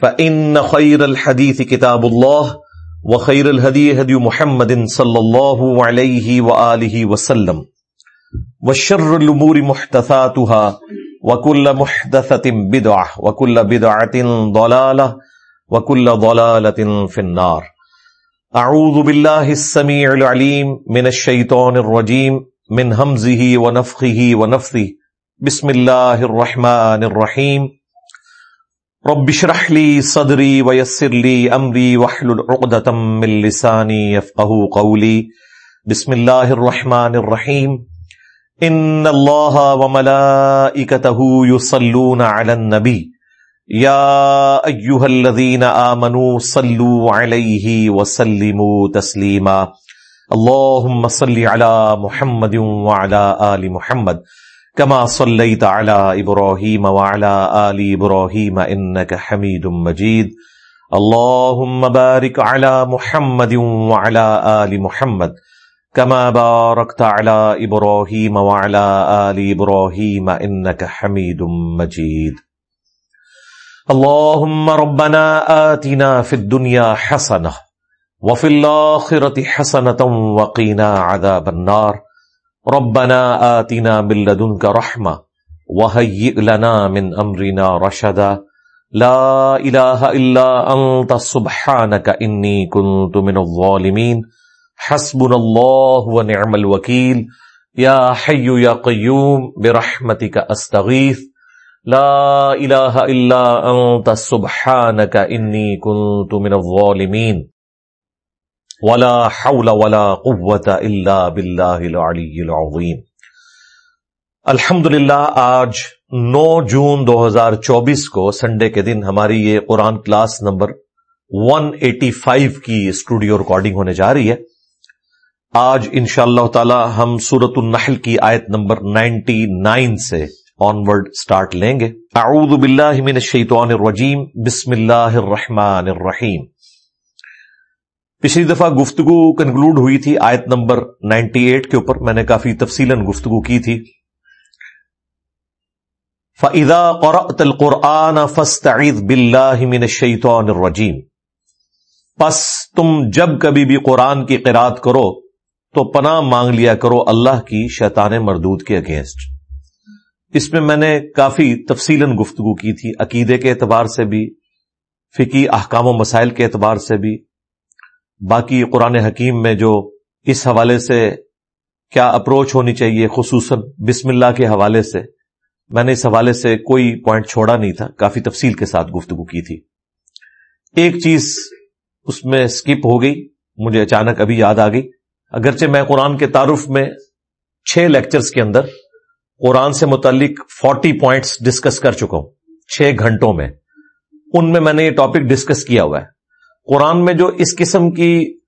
فإن خير الحديث كتاب الله وخير الهدي هدي محمد صلى الله عليه وآله وسلم والشر الأمور محدثاتها وكل محدثة بدعة وكل بدعة ضلالة وكل ضلالة في النار أعوذ بالله السميع العليم من الشيطان الرجيم من همزه ونفخه ونفثه بسم الله الرحمن الرحيم رب اشرح لي صدري ويسر لي امري واحلل عقدة من لساني يفقهوا قولي. بسم الله الرحمن الرحيم. ان الله وملائكته يصلون على النبي. يا ايها الذين امنوا صلوا عليه وسلموا تسليما. اللهم صل على محمد وعلى ال محمد. كما صليت على ابراهيم وعلى ال ابراهيم انك حميد مجيد. اللهم بارك على محمد وعلى ال محمد كما باركت على ابراهيم وعلى ال ابراهيم انك حميد مجيد. اللهم ربنا آتنا في الدنيا حسنه وفي الاخره حسنه وقنا عذاب النار. ربنا آتنا من لدنك رحمة وهيئ لنا من أمرنا رشدا. لا إله إلا أنت سبحانك إني كنت من الظالمين حسبنا الله ونعم الوكيل يا حي يا قيوم برحمتك أستغيث لا إله إلا أنت سبحانك إني كنت من الظالمين ولا حول ولا قوت الا باللہ العلی العظیم الحمد للہ آج نو جون دو ہزار چوبیس کو سنڈے کے دن ہماری یہ قرآن class number one eighty five کی اسٹوڈیو ریکارڈنگ ہونے جا رہی ہے۔ آج ان شاء اللہ تعالی ہم سورت النحل کی آیت نمبر نائنٹی نائن سے آن ورڈ اسٹارٹ لیں گے۔ اعوذ باللہ من الشیطان الرجیم، بسم اللہ الرحمن الرحیم۔ پچھلی دفعہ گفتگو کنکلوڈ ہوئی تھی آیت نمبر نائنٹی ایٹ کے اوپر، میں نے کافی تفصیل گفتگو کی تھی۔ فعدا قرآن فسط بلّہ شیطان الرجیم پس تم جب کبھی بھی قرآن کی قرآد کرو، تو پناہ مانگ لیا کرو اللہ کی شیطان مردود کے اگینسٹ۔ اس میں میں نے کافی تفصیل گفتگو کی تھی، عقیدے کے اعتبار سے بھی فکی احکام و مسائل کے اعتبار سے بھی۔ باقی قرآن حکیم میں جو اس حوالے سے کیا اپروچ ہونی چاہیے، خصوصاً بسم اللہ کے حوالے سے، میں نے اس حوالے سے کوئی پوائنٹ چھوڑا نہیں تھا، کافی تفصیل کے ساتھ گفتگو کی تھی۔ ایک چیز اس میں اسکپ ہو گئی، مجھے اچانک ابھی یاد آ گئی۔ اگرچہ میں قرآن کے تعارف میں چھ لیکچرز کے اندر قرآن سے متعلق فورٹی پوائنٹس ڈسکس کر چکا ہوں، چھ گھنٹوں میں۔ ان میں میں نے یہ ٹاپک ڈسکس کیا ہوا ہے۔ قرآن میں جو اس قسم کی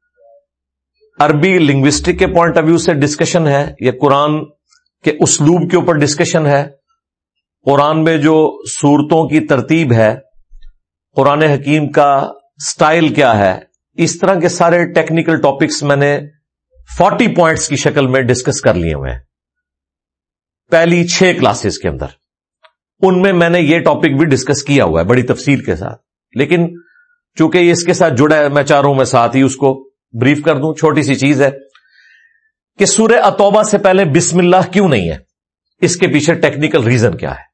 عربی لنگوسٹک کے پوائنٹ آف ویو سے ڈسکشن ہے یا قرآن کے اسلوب کے اوپر ڈسکشن ہے، قرآن میں جو صورتوں کی ترتیب ہے، قرآن حکیم کا سٹائل کیا ہے، اس طرح کے سارے ٹیکنیکل ٹاپکس میں نے فورٹی پوائنٹس کی شکل میں ڈسکس کر لیے ہوئے ہیں۔ پہلی چھ کلاسز کے اندر۔ ان میں میں نے یہ ٹاپک بھی ڈسکس کیا ہوا ہے، بڑی تفصیل کے ساتھ۔ لیکن چونکہ یہ اس کے ساتھ جڑا ہے، میں چاہ رہا ہوں میں ساتھ ہی اس کو بریف کر دوں، چھوٹی سی چیز ہے کہ سورہ اتوبہ سے پہلے بسم اللہ کیوں نہیں ہے؟ اس کے پیچھے ٹیکنیکل ریزن کیا ہے؟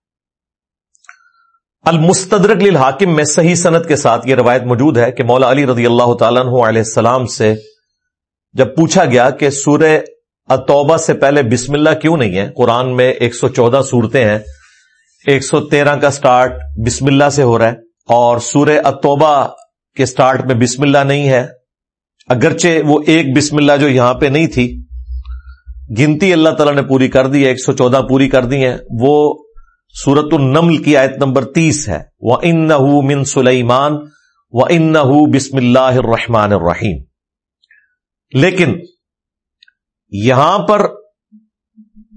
المستدرک للحاکم میں صحیح صنعت کے ساتھ یہ روایت موجود ہے کہ مولا علی رضی اللہ تعالیٰ علیہ السلام سے جب پوچھا گیا کہ سورہ اتوبہ سے پہلے بسم اللہ کیوں نہیں ہے؟ قرآن میں ایک سو چودہ صورتیں ہیں، ایک سو تیرہ کا سٹارٹ بسم اللہ سے ہو رہا ہے اور سورہ اتوبہ کے سٹارٹ میں بسم اللہ نہیں ہے، اگرچہ وہ ایک بسم اللہ جو یہاں پہ نہیں تھی، گنتی اللہ تعالیٰ نے پوری کر دی ہے، ایک سو چودہ پوری کر دی ہے وہ سورت النمل کی آیت نمبر تیس ہے۔ وہ ان من سلیمان و ان بسم اللہ الرحمن الرحیم لیکن یہاں پر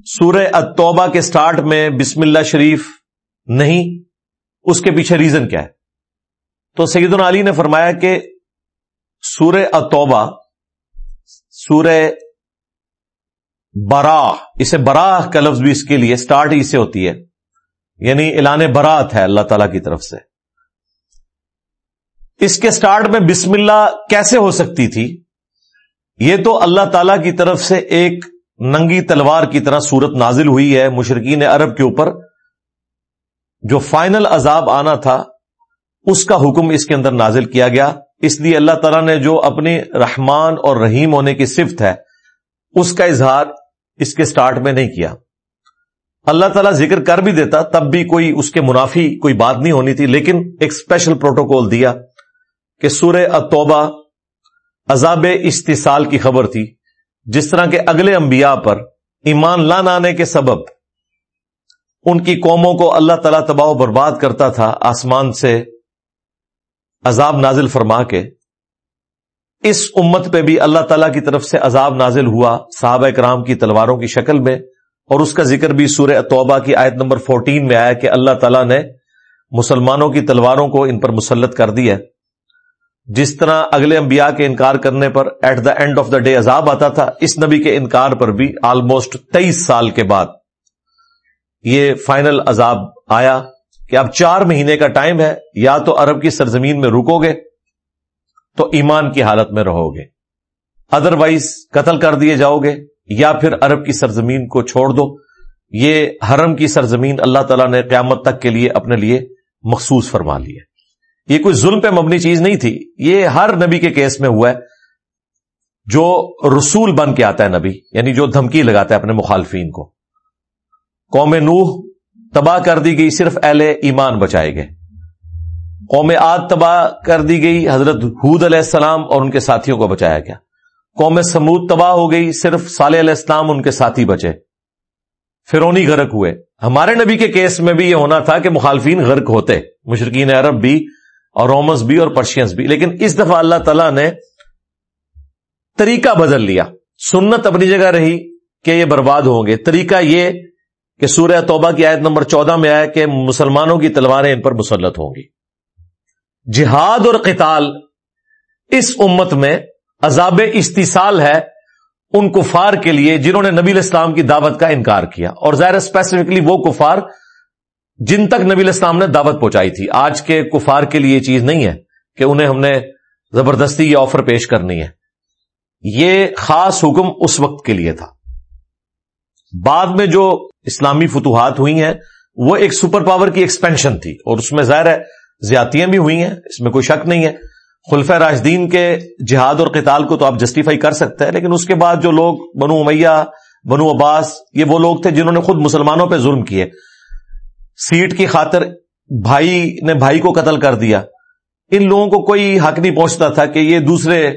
سورہ التوبہ کے سٹارٹ میں بسم اللہ شریف نہیں، اس کے پیچھے ریزن کیا ہے؟ تو سیدنا علی نے فرمایا کہ سورہ التوبہ، سورہ براہ، اسے براہ کا لفظ بھی اس کے لیے سٹارٹ ہی سے ہوتی ہے یعنی اعلان برات ہے اللہ تعالی کی طرف سے۔ اس کے سٹارٹ میں بسم اللہ کیسے ہو سکتی تھی؟ یہ تو اللہ تعالی کی طرف سے ایک ننگی تلوار کی طرح صورت نازل ہوئی ہے مشرقین عرب کے اوپر، جو فائنل عذاب آنا تھا اس کا حکم اس کے اندر نازل کیا گیا۔ اس لیے اللہ تعالیٰ نے جو اپنی رحمان اور رحیم ہونے کی صفت ہے، اس کا اظہار اس کے سٹارٹ میں نہیں کیا۔ اللہ تعالیٰ ذکر کر بھی دیتا، تب بھی کوئی اس کے منافی کوئی بات نہیں ہونی تھی، لیکن ایک اسپیشل پروٹوکول دیا کہ سورہ اتوبہ عذاب استحصال کی خبر تھی۔ جس طرح کے اگلے انبیاء پر ایمان لان آنے کے سبب ان کی قوموں کو اللہ تعالیٰ تباہ و برباد کرتا تھا، آسمان سے عذاب نازل فرما کے اس امت پہ بھی اللہ تعالی کی طرف سے عذاب نازل ہوا صحابہ کرام کی تلواروں کی شکل میں اور اس کا ذکر بھی سورہ توبہ کی آیت نمبر فورٹین میں آیا کہ اللہ تعالیٰ نے مسلمانوں کی تلواروں کو ان پر مسلط کر دیا جس طرح اگلے انبیاء کے انکار کرنے پر at the end of the day عذاب آتا تھا، اس نبی کے انکار پر بھی آلموسٹ تیئیس سال کے بعد یہ فائنل عذاب آیا۔ کہ اب چار مہینے کا ٹائم ہے، یا تو عرب کی سرزمین میں رکو گے، تو ایمان کی حالت میں رہو گے۔ ادروائز قتل کر دیے جاؤ گے، یا پھر عرب کی سرزمین کو چھوڑ دو۔ یہ حرم کی سرزمین اللہ تعالیٰ نے قیامت تک کے لیے اپنے لیے مخصوص فرما لی ہے۔ یہ کوئی ظلم پہ مبنی چیز نہیں تھی، یہ ہر نبی کے کیس میں ہوا ہے۔ جو رسول بن کے آتا ہے نبی یعنی جو دھمکی لگاتا ہے اپنے مخالفین کو۔ قوم نوح تباہ کر دی گئی، صرف اہل ایمان بچائے گئے۔ قوم آد تباہ کر دی گئی، حضرت حود علیہ السلام اور ان کے ساتھیوں کو بچایا گیا۔ قوم سمود تباہ ہو گئی، صرف صالح علیہ السلام ان کے ساتھی بچے۔ فرونی غرق ہوئے۔ ہمارے نبی کے کیس میں بھی یہ ہونا تھا کہ مخالفین غرق ہوتے۔ مشرقین عرب بھی اور رومس بھی اور پرشینس بھی۔ لیکن اس دفعہ اللہ تعالی نے طریقہ بدل لیا۔ سنت اپنی جگہ رہی کہ یہ برباد ہوں گے۔ طریقہ یہ کہ سورہ توبہ کی آیت نمبر چودہ میں آیا کہ مسلمانوں کی تلواریں ان پر مسلط ہوں گی۔ جہاد اور قتال اس امت میں عذاب استحصال ہے ان کفار کے لیے جنہوں نے نبی الاسلام کی دعوت کا انکار کیا۔ اور ظاہر اسپیسیفکلی وہ کفار جن تک نبی الاسلام نے دعوت پہنچائی تھی۔ آج کے کفار کے لیے یہ چیز نہیں ہے کہ انہیں ہم نے زبردستی یہ آفر پیش کرنی ہے۔ یہ خاص حکم اس وقت کے لیے تھا۔ بعد میں جو اسلامی فتوحات ہوئی ہیں، وہ ایک سپر پاور کی ایکسپینشن تھی، اور اس میں ظاہر ہے زیاتیاں بھی ہوئی ہیں، اس میں کوئی شک نہیں ہے۔ خلفہ راجدین کے جہاد اور قتال کو تو آپ جسٹیفائی کر سکتے ہیں، لیکن اس کے بعد جو لوگ، بنو امیہ، بنو عباس، یہ وہ لوگ تھے جنہوں نے خود مسلمانوں پہ ظلم کیے۔ سیٹ کی خاطر بھائی نے بھائی کو قتل کر دیا۔ ان لوگوں کو کوئی حق نہیں پہنچتا تھا کہ یہ دوسرے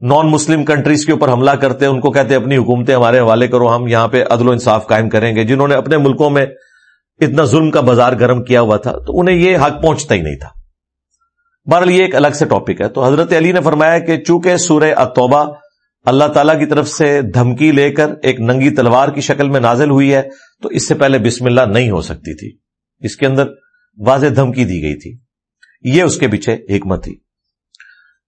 نان مسلم کنٹریز کے اوپر حملہ کرتے ان کو کہتے اپنی حکومتیں ہمارے حوالے کرو، ہم یہاں پہ عدل و انصاف قائم کریں گے۔ جنہوں نے اپنے ملکوں میں اتنا ظلم کا بازار گرم کیا ہوا تھا، تو انہیں یہ حق پہنچتا ہی نہیں تھا۔ بہرحال یہ ایک الگ سے ٹاپک ہے۔ تو حضرت علی نے فرمایا کہ چونکہ سورہ اتوبہ اللہ تعالیٰ کی طرف سے دھمکی لے کر ایک ننگی تلوار کی شکل میں نازل ہوئی ہے، تو اس سے پہلے بسم اللہ نہیں ہو سکتی تھی۔ اس کے اندر واضح دھمکی دی گئی تھی۔ یہ اس کے پیچھے حکمت تھی۔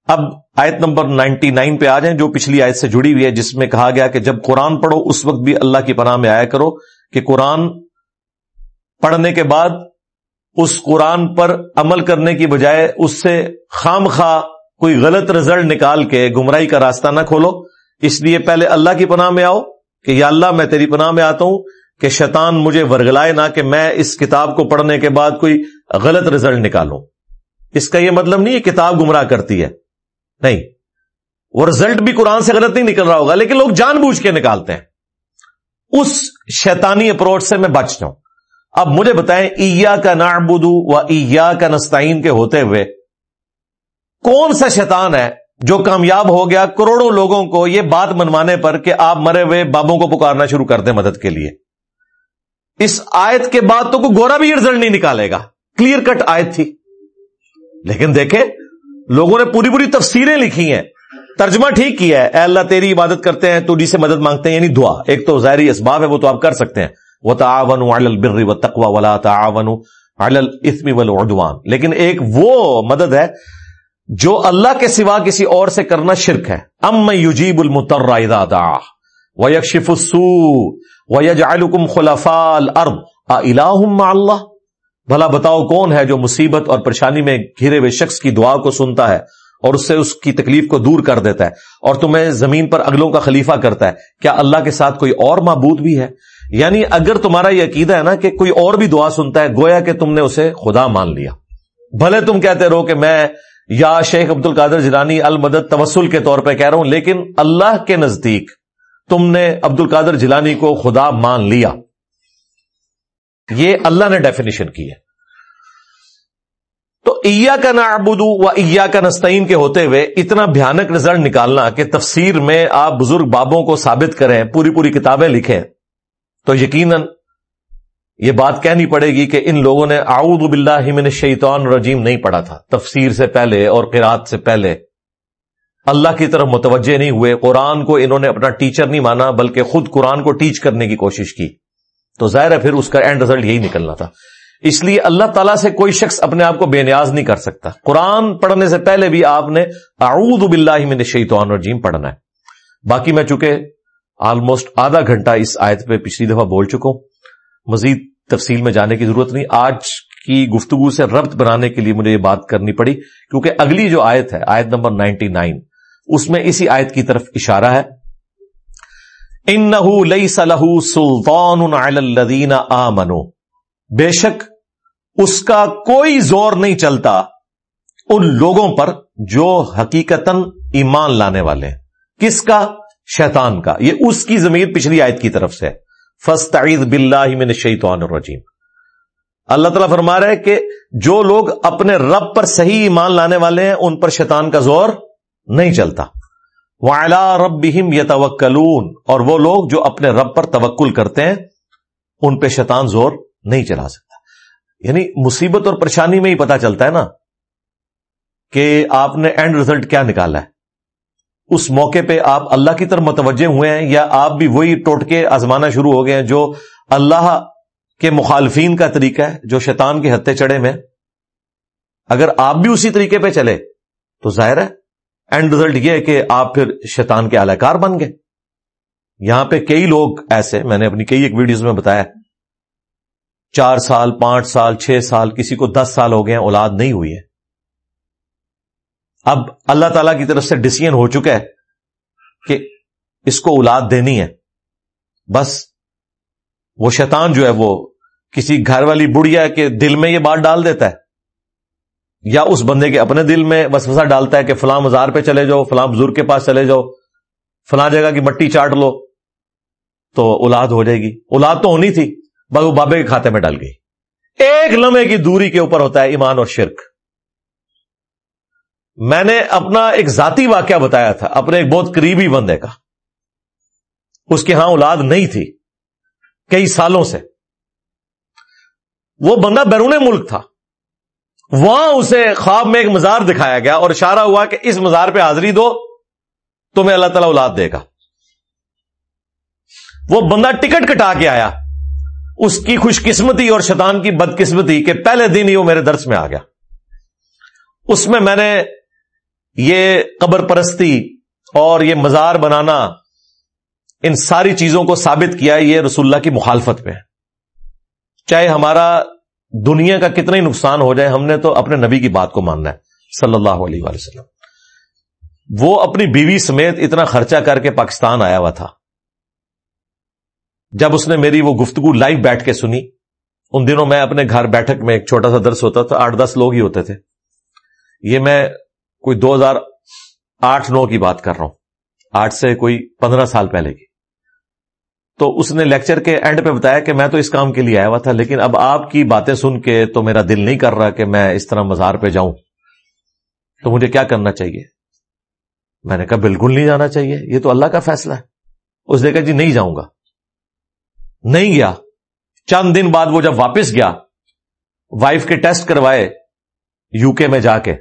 اب آیت نمبر نائنٹی نائن پہ آ جائیں، جو پچھلی آیت سے جڑی ہوئی ہے، جس میں کہا گیا کہ جب قرآن پڑھو، اس وقت بھی اللہ کی پناہ میں آیا کرو کہ قرآن پڑھنے کے بعد اس قرآن پر عمل کرنے کی بجائے اس سے خام خواہ کوئی غلط رزلٹ نکال کے گمراہی کا راستہ نہ کھولو۔ اس لیے پہلے اللہ کی پناہ میں آؤ کہ یا اللہ، میں تیری پناہ میں آتا ہوں کہ شیطان مجھے ورگلائے نہ کہ میں اس کتاب کو پڑھنے کے بعد کوئی غلط رزلٹ نکالوں۔ اس کا یہ مطلب نہیں کتاب گمراہ کرتی ہے۔ نہیں۔ وہ رزلٹ بھی قرآن سے غلط نہیں نکل رہا ہوگا، لیکن لوگ جان بوجھ کے نکالتے ہیں۔ اس شیطانی اپروچ سے میں بچ جاؤں۔ اب مجھے بتائیں ایا کا نعبدو و ایا کا نستعین کے ہوتے ہوئے کون سا شیطان ہے جو کامیاب ہو گیا کروڑوں لوگوں کو یہ بات منوانے پر کہ آپ مرے ہوئے بابوں کو پکارنا شروع کر دیں مدد کے لیے؟ اس آیت کے بعد تو کوئی گورا بھی رزلٹ نہیں نکالے گا۔ کلیئر کٹ آیت تھی۔ لیکن دیکھیں لوگوں نے پوری پوری تفسیریں لکھی ہیں۔ ترجمہ ٹھیک کیا ہے۔ اے اللہ، تیری عبادت کرتے ہیں، تو جی سے مدد مانگتے ہیں یعنی دعا۔ ایک تو ظاہری اسباب ہے، وہ تو آپ کر سکتے ہیں۔ وہ تعاون البر و تقوا ولا تعاون الاسم والعدوان۔ لیکن ایک وہ مدد ہے جو اللہ کے سوا کسی اور سے کرنا شرک ہے۔ ام یجیب المتر اذا دعا ویکشف السوء ویجعلکم خلفاء الارض الہ مع اللہ بھلا بتاؤ کون ہے جو مصیبت اور پریشانی میں گھرے ہوئے شخص کی دعا کو سنتا ہے اور اس سے اس کی تکلیف کو دور کر دیتا ہے اور تمہیں زمین پر اگلوں کا خلیفہ کرتا ہے۔ کیا اللہ کے ساتھ کوئی اور معبود بھی ہے؟ یعنی اگر تمہارا یہ عقیدہ ہے نا کہ کوئی اور بھی دعا سنتا ہے، گویا کہ تم نے اسے خدا مان لیا۔ بھلے تم کہتے رہو کہ میں یا شیخ عبد القادر جلانی المدد توسل کے طور پہ کہہ رہا ہوں، لیکن اللہ کے نزدیک تم نے عبد القادر جلانی کو خدا مان لیا۔ یہ اللہ نے ڈیفینیشن کی ہے۔ تو ایا کا نعبدو و ایا کا نستعین کے ہوتے ہوئے اتنا بھیانک رزلٹ نکالنا کہ تفسیر میں آپ بزرگ بابوں کو ثابت کریں، پوری پوری کتابیں لکھیں۔ تو یقیناً یہ بات کہنی پڑے گی کہ ان لوگوں نے اعوذ باللہ من الشیطان رجیم نہیں پڑھا تھا۔ تفسیر سے پہلے اور قرات سے پہلے۔ اللہ کی طرف متوجہ نہیں ہوئے، قرآن کو انہوں نے اپنا ٹیچر نہیں مانا، بلکہ خود قرآن کو ٹیچ کرنے کی کوشش کی۔ تو ظاہر ہے پھر اس کا اینڈ رزلٹ یہی نکلنا تھا۔ اس لیے اللہ تعالیٰ سے کوئی شخص اپنے آپ کو بے نیاز نہیں کر سکتا۔ قرآن پڑھنے سے پہلے بھی آپ نے اعوذ باللہ من الشیطان الرجیم پڑھنا ہے۔ باقی میں چونکہ آلموسٹ آدھا گھنٹہ اس آیت پہ پچھلی دفعہ بول چکا ہوں، مزید تفصیل میں جانے کی ضرورت نہیں۔ آج کی گفتگو سے ربط بنانے کے لیے مجھے یہ بات کرنی پڑی، کیونکہ اگلی جو آیت ہے، آیت نمبر نائنٹی نائن، اس میں اسی آیت کی طرف اشارہ ہے۔ ان لئی سلح سلطان الدین آ منو بے شک اس کا کوئی زور نہیں چلتا ان لوگوں پر جو حقیقت ایمان لانے والے ہیں۔ کس کا؟ شیطان کا۔ یہ اس کی زمین پچھلی آیت کی طرف سے فسط بلّہ من شیطان الرجیم۔ اللہ تعالیٰ فرما رہا ہے کہ جو لوگ اپنے رب پر صحیح ایمان لانے والے ہیں، ان پر شیطان کا زور نہیں چلتا۔ ولا رب یتوکلون اور وہ لوگ جو اپنے رب پر توکل کرتے ہیں، ان پہ شیطان زور نہیں چلا سکتا۔ یعنی مصیبت اور پریشانی میں ہی پتا چلتا ہے نا کہ آپ نے اینڈ ریزلٹ کیا نکالا ہے۔ اس موقع پہ آپ اللہ کی طرف متوجہ ہوئے ہیں یا آپ بھی وہی ٹوٹ کے آزمانا شروع ہو گئے ہیں جو اللہ کے مخالفین کا طریقہ ہے، جو شیطان کے ہتھے چڑھے میں۔ اگر آپ بھی اسی طریقے پہ چلے، تو ظاہر ہے اینڈ ریزلٹ یہ ہے کہ آپ پھر شیطان کے اعلی کار بن گئے۔ یہاں پہ کئی لوگ ایسے میں نے اپنی کئی ایک ویڈیوز میں بتایا چار سال، پانچ سال، چھ سال، کسی کو دس سال ہو گئے ہیں، اولاد نہیں ہوئی ہے۔ اب اللہ تعالی کی طرف سے ڈسیزن ہو چکا ہے کہ اس کو اولاد دینی ہے۔ بس وہ شیطان جو ہے وہ کسی گھر والی بڑھیا کے دل میں یہ بات ڈال دیتا ہے۔ یا اس بندے کے اپنے دل میں بس ڈالتا ہے کہ فلاں مزار پہ چلے جاؤ، فلاں بزرگ کے پاس چلے جاؤ، فلاں جگہ کی مٹی چاٹ لو، تو اولاد ہو جائے گی۔ اولاد تو ہونی تھی، بس وہ بابے کے کھاتے میں ڈال گئی۔ ایک لمحے کی دوری کے اوپر ہوتا ہے ایمان اور شرک۔ میں نے اپنا ایک ذاتی واقعہ بتایا تھا، اپنے ایک بہت قریبی بندے کا۔ اس کے ہاں اولاد نہیں تھی، کئی سالوں سے۔ وہ بندہ بیرون ملک تھا۔ وہاں اسے خواب میں ایک مزار دکھایا گیا اور اشارہ ہوا کہ اس مزار پہ حاضری دو، تمہیں اللہ تعالی اولاد دے گا۔ وہ بندہ ٹکٹ کٹا کے آیا۔ اس کی خوش قسمتی اور شیطان کی بدقسمتی کہ پہلے دن ہی وہ میرے درس میں آ گیا۔ اس میں میں نے یہ قبر پرستی اور یہ مزار بنانا، ان ساری چیزوں کو ثابت کیا یہ رسول اللہ کی مخالفت میں۔ چاہے ہمارا دنیا کا کتنا ہی نقصان ہو جائے، ہم نے تو اپنے نبی کی بات کو ماننا ہے، صلی اللہ علیہ وسلم۔ وہ اپنی بیوی سمیت اتنا خرچہ کر کے پاکستان آیا ہوا تھا۔ جب اس نے میری وہ گفتگو لائیو بیٹھ کے سنی، ان دنوں میں اپنے گھر بیٹھک میں ایک چھوٹا سا درس ہوتا تھا، آٹھ دس لوگ ہی ہوتے تھے۔ یہ میں کوئی دو ہزار آٹھ نو کی بات کر رہا ہوں۔ آٹھ سے کوئی پندرہ سال پہلے کی۔ تو اس نے لیکچر کے اینڈ پہ بتایا کہ میں تو اس کام کے لیے آیا ہوا تھا، لیکن اب آپ کی باتیں سن کے تو میرا دل نہیں کر رہا کہ میں اس طرح مزار پہ جاؤں۔ تو مجھے کیا کرنا چاہیے؟ میں نے کہا، بالکل نہیں جانا چاہیے، یہ تو اللہ کا فیصلہ ہے۔ اس نے کہا جی نہیں جاؤں گا۔ نہیں گیا۔ چند دن بعد وہ جب واپس گیا وائف کے ٹیسٹ کروائے یو کے میں جا کے۔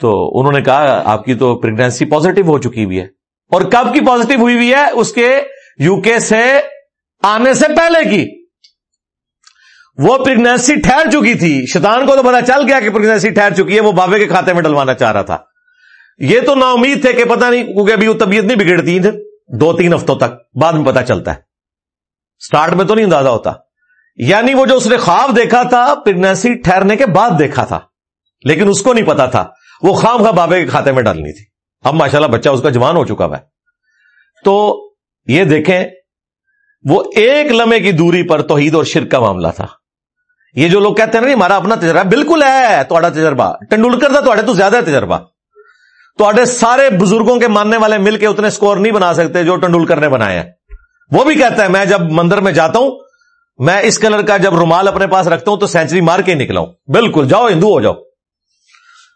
تو انہوں نے کہا، آپ کی تو پریگنینسی پازیٹو ہو چکی ہوئی ہے۔ اور کب کی پازیٹو ہوئی ہوئی ہے؟ اس کے یو کے سے آنے سے پہلے کی۔ وہ پریگنینسی ٹھہر چکی تھی۔ شیطان کو تو پتا چل گیا کہ پریگنینسی ٹھہر چکی ہے، وہ بابے کے کھاتے میں ڈلوانا چاہ رہا تھا۔ یہ تو نا امید تھے کہ پتا نہیں، کیونکہ ابھی وہ طبیعت نہیں بگڑتی دو تین ہفتوں تک، بعد میں پتا چلتا ہے۔ سٹارٹ میں تو نہیں اندازہ ہوتا۔ یعنی وہ جو اس نے خواب دیکھا تھا پریگنینسی ٹھہرنے کے بعد دیکھا تھا۔ لیکن اس کو نہیں پتا تھا۔ وہ خام خواہ بابے کے کھاتے میں ڈالنی تھی۔ اب ماشاءاللہ بچہ اس کا جوان ہو چکا ہے۔ تو یہ دیکھیں، وہ ایک لمحے کی دوری پر توحید اور شرک کا معاملہ تھا۔ یہ جو لوگ کہتے ہیں نا ہمارا اپنا تجربہ، بالکل ہے تھوڑا تجربہ۔ ٹنڈولکر تھا تو زیادہ تجربہ۔ تو سارے بزرگوں کے ماننے والے مل کے اتنے سکور نہیں بنا سکتے جو ٹنڈولکر نے بنائے ہیں۔ وہ بھی کہتا ہے، میں جب مندر میں جاتا ہوں، میں اس کلر کا جب رومال اپنے پاس رکھتا ہوں تو سینچری مار کے نکلا ہوں۔ بالکل، جاؤ ہندو، ہو جاؤ۔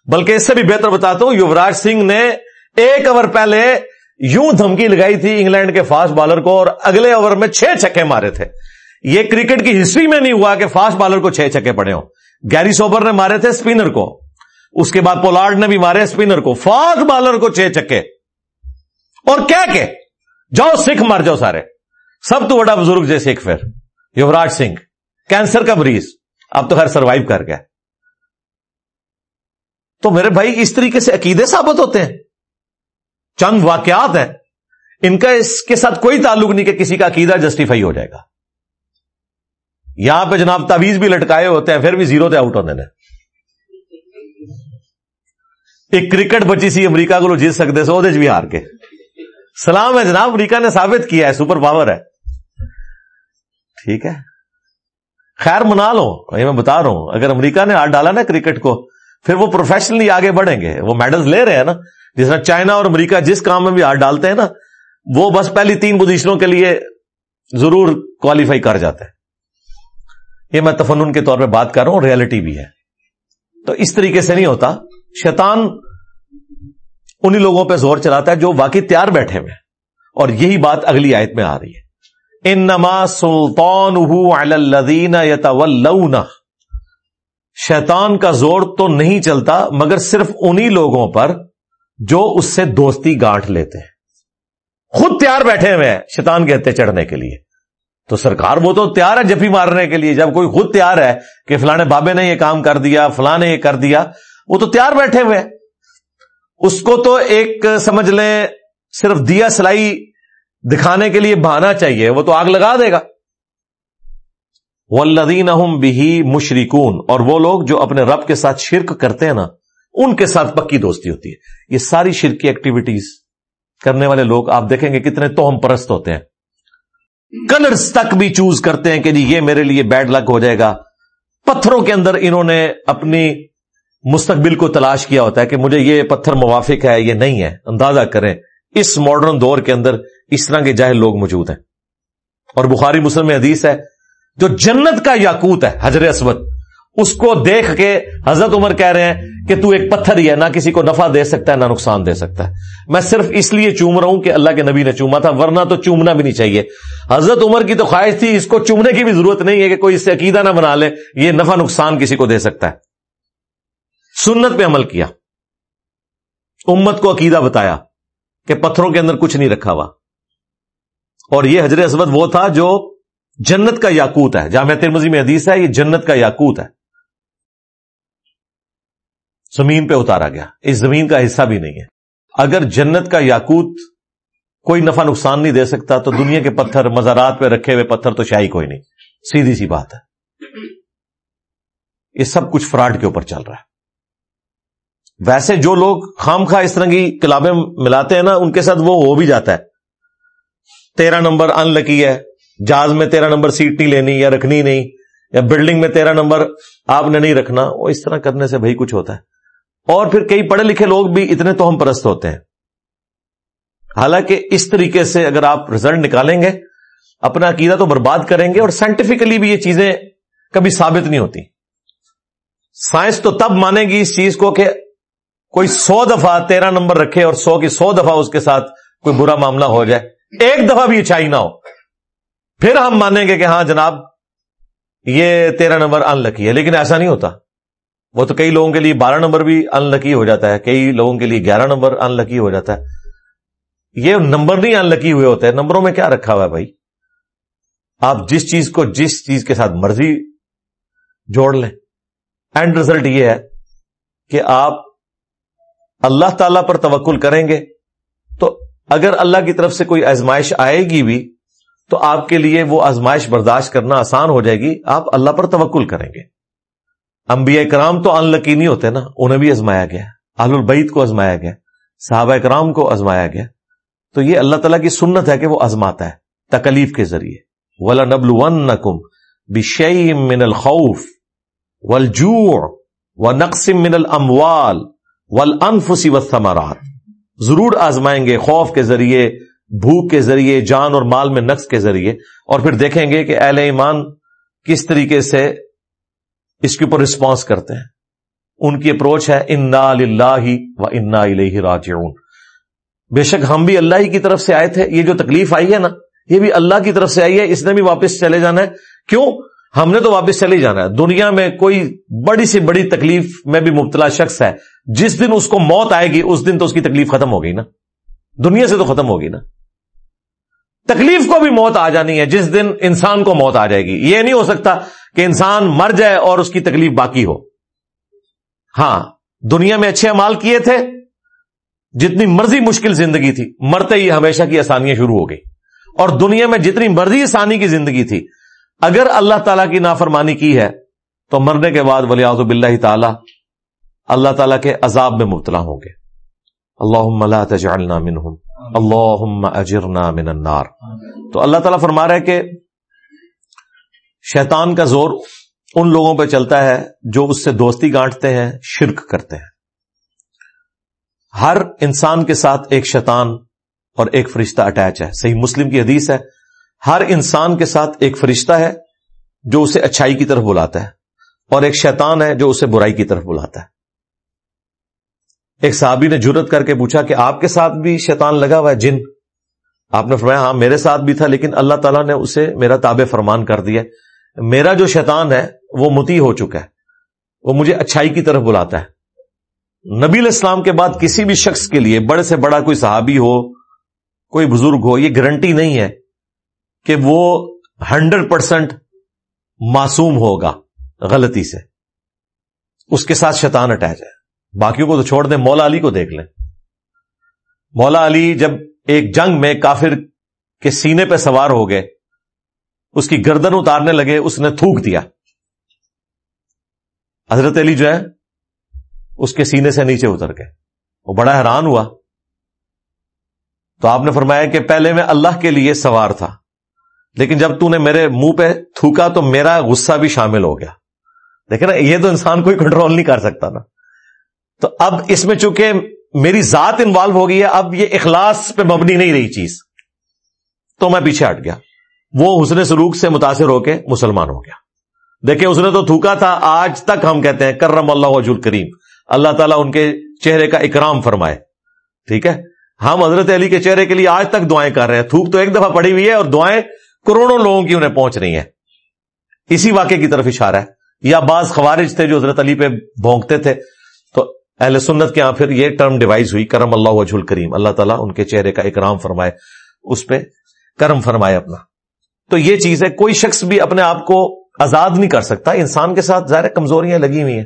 بلکہ اس سے بھی بہتر بتاتا ہوں یوراج سنگھ نے ایک اوور پہلے یوں دھمکی لگائی تھی انگلینڈ کے فاسٹ بالر کو اور اگلے اوور میں چھ چھکے مارے تھے۔ یہ کرکٹ کی ہسٹری میں نہیں ہوا کہ فاسٹ بالر کو چھ چھکے پڑے ہوں۔ گیری سوبر نے مارے تھے اسپنر کو۔ اس کے بعد پولارڈ نے بھی مارے اسپنر کو۔ فاسٹ بالر کو چھ چکے اور کیا کہ؟ جاؤ سکھ مار جاؤ سارے۔ سب تو بڑا بزرگ جے سکھ پھر۔ یوراج سنگھ۔ کینسر کا مریض۔ اب تو خیر سروائو کر گیا۔ تو میرے بھائی، اس طریقے سے عقیدے ثابت ہوتے ہیں۔ چند واقعات ہیں۔ ان کا اس کے ساتھ کوئی تعلق نہیں کہ کسی کا عقیدہ جسٹیفائی ہو جائے گا۔ یہاں پہ جناب تعویز بھی لٹکائے ہوتے ہیں، پھر بھی زیرو تے آؤٹ ہونے نے ایک کرکٹ بچی سی امریکہ کو جیت سکتے سو بھی ہار کے۔ سلام ہے جناب، امریکہ نے ثابت کیا ہے، سپر پاور ہے۔ ٹھیک ہے۔ خیر منا لو، یہ میں بتا رہا ہوں، اگر امریکہ نے ہاتھ ڈالا نا کرکٹ کو، پھر وہ پروفیشنلی آگے بڑھیں گے۔ وہ میڈلز لے رہے ہیں نا۔ جس طرح چائنا اور امریکہ جس کام میں بھی ہاتھ ڈالتے ہیں نا، وہ بس پہلی تین پوزیشنوں کے لیے ضرور کوالیفائی کر جاتے ہیں۔ یہ میں تفنن کے طور پہ بات کر رہا ہوں ریالٹی بھی ہے۔ تو اس طریقے سے نہیں ہوتا۔ شیطان انہی لوگوں پہ زور چلاتا ہے جو واقعی تیار بیٹھے ہوئے اور یہی بات اگلی آیت میں آ رہی ہے۔ ان نما سلطان الدین شیطان کا زور تو نہیں چلتا، مگر صرف انہی لوگوں پر جو اس سے دوستی گانٹ لیتے ہیں۔ خود تیار بیٹھے ہوئے ہیں شیطان کہتے چڑھنے کے لیے۔ تو سرکار وہ تو تیار ہے جفی مارنے کے لیے۔ جب کوئی خود تیار ہے کہ فلانے بابے نے یہ کام کر دیا، فلاں نے یہ کر دیا، وہ تو تیار بیٹھے ہوئے اس کو تو ایک سمجھ لیں صرف دیا سلائی دکھانے کے لیے بہانا چاہیے، وہ تو آگ لگا دے گا۔ ولدین بھی مشرقون اور وہ لوگ جو اپنے رب کے ساتھ شرک کرتے ہیں نا ان کے ساتھ پکی دوستی ہوتی ہے۔ یہ ساری شرکی ایکٹیویٹیز کرنے والے لوگ آپ دیکھیں گے کتنے توہم پرست ہوتے ہیں۔ کلرز تک بھی چوز کرتے ہیں کہ جی یہ میرے لیے بیڈ لک ہو جائے گا۔ پتھروں کے اندر انہوں نے اپنی مستقبل کو تلاش کیا ہوتا ہے کہ مجھے یہ پتھر موافق ہے، یہ نہیں ہے۔ اندازہ کریں، اس ماڈرن دور کے اندر اس طرح کے جاہل لوگ موجود ہیں۔ اور بخاری مسلم حدیث ہے، جو جنت کا یاقوت ہے حضر اسود۔ اس کو دیکھ کے حضرت عمر کہہ رہے ہیں کہ تو ایک پتھر ہی ہے، نہ کسی کو نفع دے سکتا ہے، نہ نقصان دے سکتا ہے۔ میں صرف اس لیے چوم رہا ہوں کہ اللہ کے نبی نے چوما تھا، ورنہ تو چومنا بھی نہیں چاہیے۔ حضرت عمر کی تو خواہش تھی، اس کو چومنے کی بھی ضرورت نہیں ہے کہ کوئی اس سے عقیدہ نہ بنا لے، یہ نفع نقصان کسی کو دے سکتا ہے۔ سنت پہ عمل کیا۔ امت کو عقیدہ بتایا کہ پتھروں کے اندر کچھ نہیں رکھا ہوا۔ اور یہ حضرت اسود وہ تھا جو جنت کا یاقوت ہے۔ جامع ترمزی میں حدیث ہے، یہ جنت کا یاقوت ہے۔ زمین پہ اتارا گیا۔ اس زمین کا حصہ بھی نہیں ہے۔ اگر جنت کا یاقوت کوئی نفع نقصان نہیں دے سکتا، تو دنیا کے پتھر مزارات پہ رکھے ہوئے پتھر تو شاہی کوئی نہیں۔ سیدھی سی بات ہے۔ یہ سب کچھ فراڈ کے اوپر چل رہا ہے۔ ویسے جو لوگ خام خواہ اس طرح کی کلابیں ملاتے ہیں نا، ان کے ساتھ وہ ہو بھی جاتا ہے۔ تیرہ نمبر ان لکی ہے۔ جہاز میں تیرہ نمبر سیٹ نہیں لینی یا رکھنی نہیں، یا بلڈنگ میں تیرہ نمبر آپ نے نہیں رکھنا، وہ اس طرح کرنے سے بھائی کچھ ہوتا ہے۔ اور پھر کئی پڑھے لکھے لوگ بھی اتنے تو ہم پرست ہوتے ہیں۔ حالانکہ اس طریقے سے اگر آپ رزلٹ نکالیں گے، اپنا عقیدہ تو برباد کریں گے اور سائنٹیفکلی بھی یہ چیزیں کبھی ثابت نہیں ہوتی۔ سائنس تو تب مانے گی اس چیز کو کہ کوئی سو دفعہ تیرہ نمبر رکھے اور سو کی سو دفعہ اس کے ساتھ کوئی برا معاملہ ہو جائے۔ ایک دفعہ بھی اچھائی نہ ہو۔ پھر ہم مانیں گے کہ ہاں جناب، یہ تیرہ نمبر ان لکی ہے، لیکن ایسا نہیں ہوتا۔ وہ تو کئی لوگوں کے لیے بارہ نمبر بھی ان لکی ہو جاتا ہے، کئی لوگوں کے لیے گیارہ نمبر ان لکی ہو جاتا ہے۔ یہ نمبر نہیں ان لکی ہوئے ہوتے ہیں نمبروں میں کیا رکھا ہوا ہے بھائی؟ آپ جس چیز کو جس چیز کے ساتھ مرضی جوڑ لیں۔ اینڈ ریزلٹ یہ ہے کہ آپ اللہ تعالی پر توکل کریں گے۔ تو اگر اللہ کی طرف سے کوئی آزمائش آئے گی بھی، تو آپ کے لیے وہ آزمائش برداشت کرنا آسان ہو جائے گی۔ آپ اللہ پر توکل کریں گے۔ انبیاء کرام تو ان لکی نہیں ہوتے نا، انہیں بھی آزمایا گیا آل البعید کو آزمایا گیا صحابہ کرام کو آزمایا گیا تو یہ اللہ تعالیٰ کی سنت ہے کہ وہ آزماتا ہے تکلیف کے ذریعے۔ ولا نبل ون نقم بشیم من الخوف والجوع ونقسم من الاموال والانفس والثمرات۔ ضرور آزمائیں گے خوف کے ذریعے، بھوک کے ذریعے، جان اور مال میں نقص کے ذریعے۔ اور پھر دیکھیں گے کہ اہل ایمان کس طریقے سے اس کے اوپر رسپانس کرتے ہیں۔ ان کی اپروچ ہے انا اللہ و انا راجعون بے شک ہم بھی اللہ ہی کی طرف سے آئے تھے۔ یہ جو تکلیف آئی ہے نا، یہ بھی اللہ کی طرف سے آئی ہے۔ اس نے بھی واپس چلے جانا ہے۔ کیوں؟ ہم نے تو واپس چلے جانا ہے۔ دنیا میں کوئی بڑی سی بڑی تکلیف میں بھی مبتلا شخص ہے۔ جس دن اس کو موت آئے گی، اس دن تو اس کی تکلیف ختم ہو گئی نا۔ دنیا سے تو ختم ہوگی نا۔ تکلیف کو بھی موت آ جانی ہے، جس دن انسان کو موت آ جائے گی۔ یہ نہیں ہو سکتا کہ انسان مر جائے اور اس کی تکلیف باقی ہو۔ ہاں دنیا میں اچھے امال کیے تھے، جتنی مرضی مشکل زندگی تھی، مرتے ہی ہمیشہ کی آسانیاں شروع ہو گئی۔ اور دنیا میں جتنی مرضی آسانی کی زندگی تھی، اگر اللہ تعالی کی نافرمانی کی ہے، تو مرنے کے بعد ولی آزب اللہ تعالی اللہ تعالی کے عذاب میں مبتلا ہوں گے۔ اللہ تجعلنا منہم۔ اللہ اجرنا من النار۔ تو اللہ تعالیٰ فرما رہا ہے کہ شیطان کا زور ان لوگوں پہ چلتا ہے جو اس سے دوستی گانٹتے ہیں، شرک کرتے ہیں۔ ہر انسان کے ساتھ ایک شیطان اور ایک فرشتہ اٹیچ ہے۔ صحیح مسلم کی حدیث ہے، ہر انسان کے ساتھ ایک فرشتہ ہے جو اسے اچھائی کی طرف بلاتا ہے اور ایک شیطان ہے جو اسے برائی کی طرف بلاتا ہے۔ ایک صحابی نے جرت کر کے پوچھا کہ آپ کے ساتھ بھی شیطان لگا ہوا ہے جن؟ آپ نے فرمایا ہاں میرے ساتھ بھی تھا، لیکن اللہ تعالیٰ نے اسے میرا تاب فرمان کر دیا میرا جو شیطان ہے، وہ متی ہو چکا ہے۔ وہ مجھے اچھائی کی طرف بلاتا ہے۔ نبی الاسلام کے بعد کسی بھی شخص کے لیے، بڑے سے بڑا کوئی صحابی ہو، کوئی بزرگ ہو، یہ گارنٹی نہیں ہے کہ وہ ہنڈریڈ پرسینٹ معصوم ہوگا، غلطی سے۔ اس کے ساتھ شیطان اٹیچ ہے۔ باقیوں کو تو چھوڑ دیں، مولا علی کو دیکھ لیں۔ مولا علی جب ایک جنگ میں کافر کے سینے پہ سوار ہو گئے، اس کی گردن اتارنے لگے، اس نے تھوک دیا۔ حضرت علی جو ہے، اس کے سینے سے نیچے اتر گئے۔ وہ بڑا حیران ہوا۔ تو آپ نے فرمایا کہ پہلے میں اللہ کے لیے سوار تھا، لیکن جب تو نے میرے منہ پہ تھوکا تو میرا غصہ بھی شامل ہو گیا۔ دیکھیں نا، یہ تو انسان کوئی کنٹرول نہیں کر سکتا نا۔ تو اب اس میں چونکہ میری ذات انوالو ہو گئی ہے، اب یہ اخلاص پہ مبنی نہیں رہی چیز۔ تو میں پیچھے ہٹ گیا۔ وہ حسن سلوک سے متاثر ہو کے مسلمان ہو گیا۔ دیکھیں، اس نے تو تھوکا تھا، آج تک ہم کہتے ہیں، کرم اللہ وجول کریم اللہ تعالیٰ ان کے چہرے کا اکرام فرمائے۔ ٹھیک ہے؟ ہم حضرت علی کے چہرے کے لیے آج تک دعائیں کر رہے ہیں۔ تھوک تو ایک دفعہ پڑی ہوئی ہے اور دعائیں کروڑوں لوگوں کی انہیں پہنچ رہی ہیں۔ اسی واقعے کی طرف اشارہ ہے۔ یا بعض خوارج تھے جو حضرت علی پہ بھونکتے تھے۔ اہل سنت کے یہاں پھر یہ ٹرم ڈیوائز ہوئی، کرم اللہ وجہ الکریم۔ اللہ تعالیٰ ان کے چہرے کا اکرام فرمائے، اس پہ کرم فرمائے اپنا۔ تو یہ چیز ہے، کوئی شخص بھی اپنے آپ کو آزاد نہیں کر سکتا، انسان کے ساتھ ظاہر کمزوریاں لگی ہوئی ہیں۔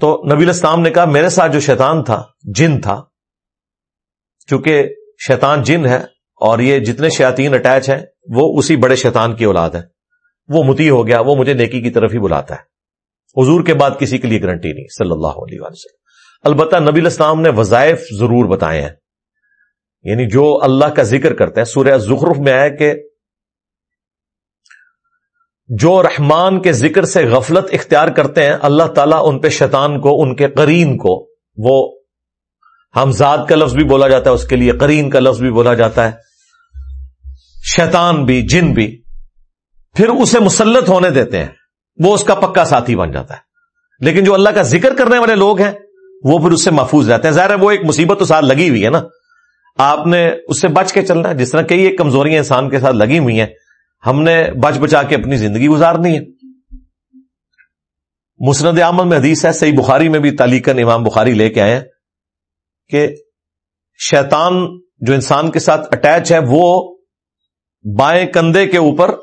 تو نبی الاسلام نے کہا، میرے ساتھ جو شیطان تھا، جن تھا، چونکہ شیطان جن ہے اور یہ جتنے شیاطین اٹیچ ہیں، وہ اسی بڑے شیطان کی اولاد ہے وہ متی ہو گیا، وہ مجھے نیکی کی طرف ہی بلاتا ہے۔ حضور کے بعد کسی کے لیے گارنٹی نہیں، صلی اللہ علیہ وسلم۔ البتہ نبی الاسلام نے وظائف ضرور بتائے ہیں۔ یعنی جو اللہ کا ذکر کرتے ہیں سورہ زخرف میں آئے کہ جو رحمان کے ذکر سے غفلت اختیار کرتے ہیں، اللہ تعالیٰ ان پہ شیطان کو، ان کے قرین کو، وہ ہمزاد کا لفظ بھی بولا جاتا ہے، اس کے لیے قرین کا لفظ بھی بولا جاتا ہے۔ شیطان بھی، جن بھی، پھر اسے مسلط ہونے دیتے ہیں۔ وہ اس کا پکا ساتھی بن جاتا ہے۔ لیکن جو اللہ کا ذکر کرنے والے لوگ ہیں، وہ پھر اس سے محفوظ رہتے ہیں۔ ظاہر ہے وہ ایک مصیبت تو ساتھ لگی ہوئی ہے نا۔ آپ نے اس سے بچ کے چلنا ہے۔ جس طرح کئی ایک کمزوریاں انسان کے ساتھ لگی ہوئی ہیں، ہم نے بچ بچا کے اپنی زندگی گزارنی ہے۔ مسند عمل میں حدیث ہے، صحیح بخاری میں بھی تالیکن امام بخاری لے کے آئے کہ شیطان جو انسان کے ساتھ اٹیچ ہے، وہ بائیں کندھے کے اوپر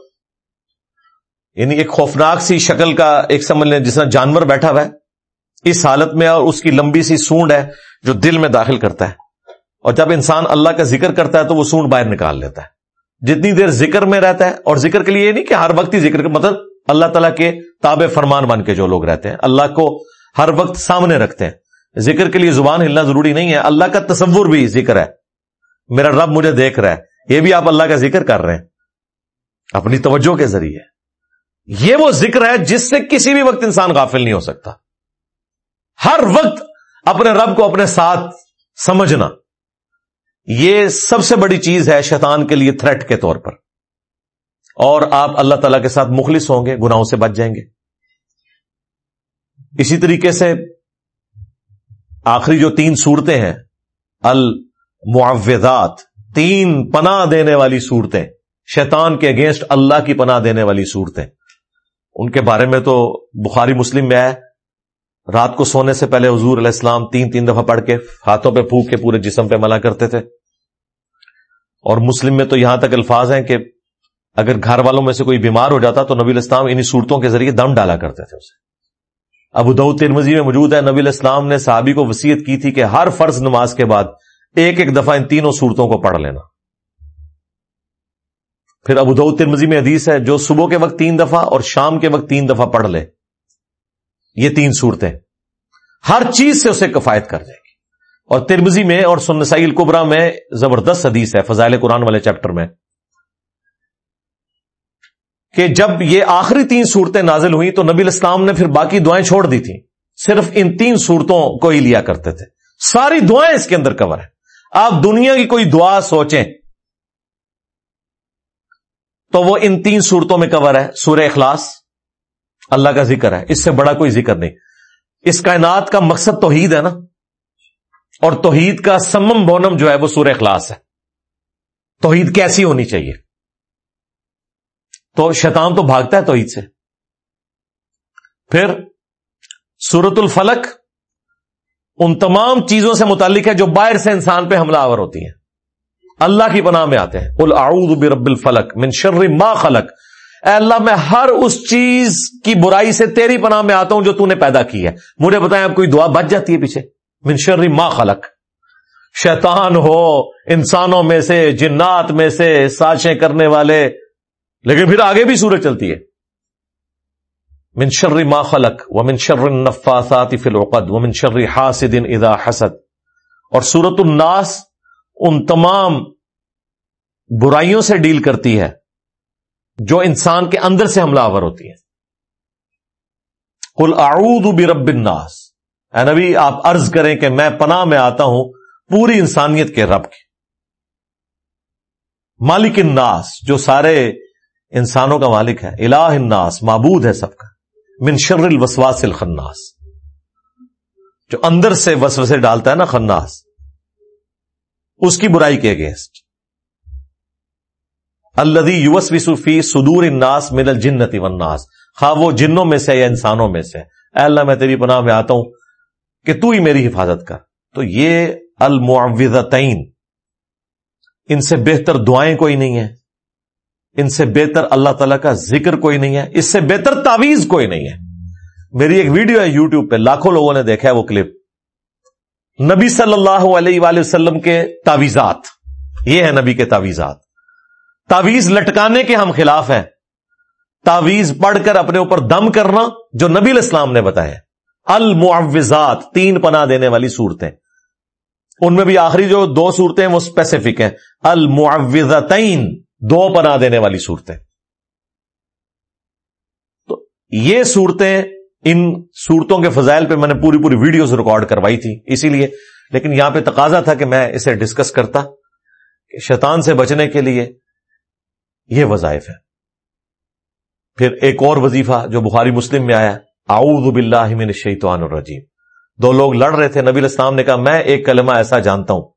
یعنی ایک خوفناک سی شکل کا ایک سمجھ لیں جس طرح جانور بیٹھا ہوا ہے، اس حالت میں اور اس کی لمبی سی سونڈ ہے جو دل میں داخل کرتا ہے۔ اور جب انسان اللہ کا ذکر کرتا ہے تو وہ سونڈ باہر نکال لیتا ہے۔ جتنی دیر ذکر میں رہتا ہے، اور ذکر کے لیے یہ نہیں کہ ہر وقت ہی ذکر مطلب اللہ تعالیٰ کے تاب فرمان بن کے جو لوگ رہتے ہیں، اللہ کو ہر وقت سامنے رکھتے ہیں۔ ذکر کے لیے زبان ہلنا ضروری نہیں ہے، اللہ کا تصور بھی ذکر ہے۔ میرا رب مجھے دیکھ رہا ہے، یہ بھی آپ اللہ کا ذکر کر رہے ہیں۔ اپنی توجہ کے ذریعے۔ یہ وہ ذکر ہے جس سے کسی بھی وقت انسان غافل نہیں ہو سکتا۔ ہر وقت اپنے رب کو اپنے ساتھ سمجھنا۔ یہ سب سے بڑی چیز ہے شیطان کے لیے تھریٹ کے طور پر۔ اور آپ اللہ تعالی کے ساتھ مخلص ہوں گے، گناہوں سے بچ جائیں گے۔ اسی طریقے سے آخری جو تین صورتیں ہیں، المعوذات، تین پناہ دینے والی صورتیں۔ شیطان کے اگینسٹ اللہ کی پناہ دینے والی صورتیں۔ ان کے بارے میں تو بخاری مسلم میں ہے۔ رات کو سونے سے پہلے حضور علیہ السلام تین تین دفعہ پڑھ کے ہاتھوں پہ پھونک کے پورے جسم پہ ملا کرتے تھے۔ اور مسلم میں تو یہاں تک الفاظ ہیں کہ اگر گھر والوں میں سے کوئی بیمار ہو جاتا تو نبی الاسلام انہیں صورتوں کے ذریعے دم ڈالا کرتے تھے اسے۔ ابو دو ترمزی میں موجود ہے، نبی الاسلام نے صحابی کو وسیعت کی تھی کہ ہر فرض نماز کے بعد ایک ایک دفعہ ان تینوں صورتوں کو پڑھ لینا۔ پھر ابو ترمزی میں حدیث ہے، جو صبح کے وقت تین دفعہ اور شام کے وقت تین دفعہ پڑھ لے۔ یہ تین صورتیں ہر چیز سے اسے کفایت کر جائے گی۔ اور ترمزی میں اور سنسائی القبرا میں زبردست حدیث ہے، فضائل قرآن والے چیپٹر میں، کہ جب یہ آخری تین صورتیں نازل ہوئی تو نبی الاسلام نے پھر باقی دعائیں چھوڑ دی تھیں۔ صرف ان تین صورتوں کو ہی لیا کرتے تھے۔ ساری دعائیں اس کے اندر کور ہیں۔ آپ دنیا کی کوئی دعا سوچیں۔ تو وہ ان تین صورتوں میں کور ہے، سورہ اخلاص، اللہ کا ذکر ہے، اس سے بڑا کوئی ذکر نہیں۔ اس کائنات کا مقصد توحید ہے نا، اور توحید کا سمم بونم جو ہے وہ سورہ اخلاص ہے۔ توحید کیسی ہونی چاہیے؟ تو شیطان تو بھاگتا ہے توحید سے۔ پھر سورت الفلک ان تمام چیزوں سے متعلق ہے جو باہر سے انسان پہ حملہ آور ہوتی ہیں۔ اللہ کی پناہ میں آتے ہیں۔ اعوذ برب الفلک من شر ما خلق۔ اے اللہ، میں ہر اس چیز کی برائی سے تیری پناہ میں آتا ہوں جو تو نے پیدا کی ہے۔ مجھے بتائیں، اب کوئی دعا بچ جاتی ہے پیچھے؟ من شر ما خلق۔ شیطان ہو، انسانوں میں سے، جنات میں سے، سازشیں کرنے والے۔ لیکن پھر آگے بھی سورج چلتی ہے۔ من شر ما خلق، ومن شر النفاثات فی العقد، ومن شر حاسد اذا حسد۔ اور سورت الناس ان تمام برائیوں سے ڈیل کرتی ہے جو انسان کے اندر سے حملہ آور ہوتی ہے کل اعوذ برب الناس۔ اے نبی، آپ عرض کریں کہ میں پناہ میں آتا ہوں پوری انسانیت کے رب کے مالک الناس، جو سارے انسانوں کا مالک ہے۔ الہ الناس، معبود ہے سب کا۔ من شر الوسواس الخناس۔ جو اندر سے وسوسے ڈالتا ہے نا خناس۔ اس کی برائی کے اگینسٹ۔ اللہ یوس وسوفی سدور اناس مل الجنتی وناس خواہ ہاں، وہ جنوں میں سے یا انسانوں میں سے۔ اے اللہ، میں تیری پناہ میں آتا ہوں کہ تو ہی میری حفاظت کر۔ تو یہ المعوذتین۔ ان سے بہتر دعائیں کوئی نہیں ہے ان سے بہتر اللہ تعالی کا ذکر کوئی نہیں ہے۔ اس سے بہتر تعویز کوئی نہیں ہے۔ میری ایک ویڈیو ہے یوٹیوب پہ، لاکھوں لوگوں نے دیکھا ہے وہ کلپ۔ نبی صلی اللہ علیہ وآلہ وسلم کے تعویزات یہ ہے نبی کے تعویزات تعویز لٹکانے کے ہم خلاف ہیں۔ تعویز پڑھ کر اپنے اوپر دم کرنا جو نبی الاسلام نے بتایا المعوزات تین پناہ دینے والی صورتیں۔ ان میں بھی آخری جو دو صورتیں وہ اسپیسیفک ہیں۔ المعوزتین دو پناہ دینے والی صورتیں۔ تو یہ صورتیں ان صورتوں کے فضائل پہ میں نے پوری پوری ویڈیوز ریکارڈ کروائی تھی، اسی لیے۔ لیکن یہاں پہ تقاضا تھا کہ میں اسے ڈسکس کرتا، کہ شیطان سے بچنے کے لیے یہ وظائف ہے پھر ایک اور وظیفہ جو بخاری مسلم میں آیا، اعوذ باللہ من الشیطان الرجیم۔ دو لوگ لڑ رہے تھے، نبی الاسلام نے کہا، میں ایک کلمہ ایسا جانتا ہوں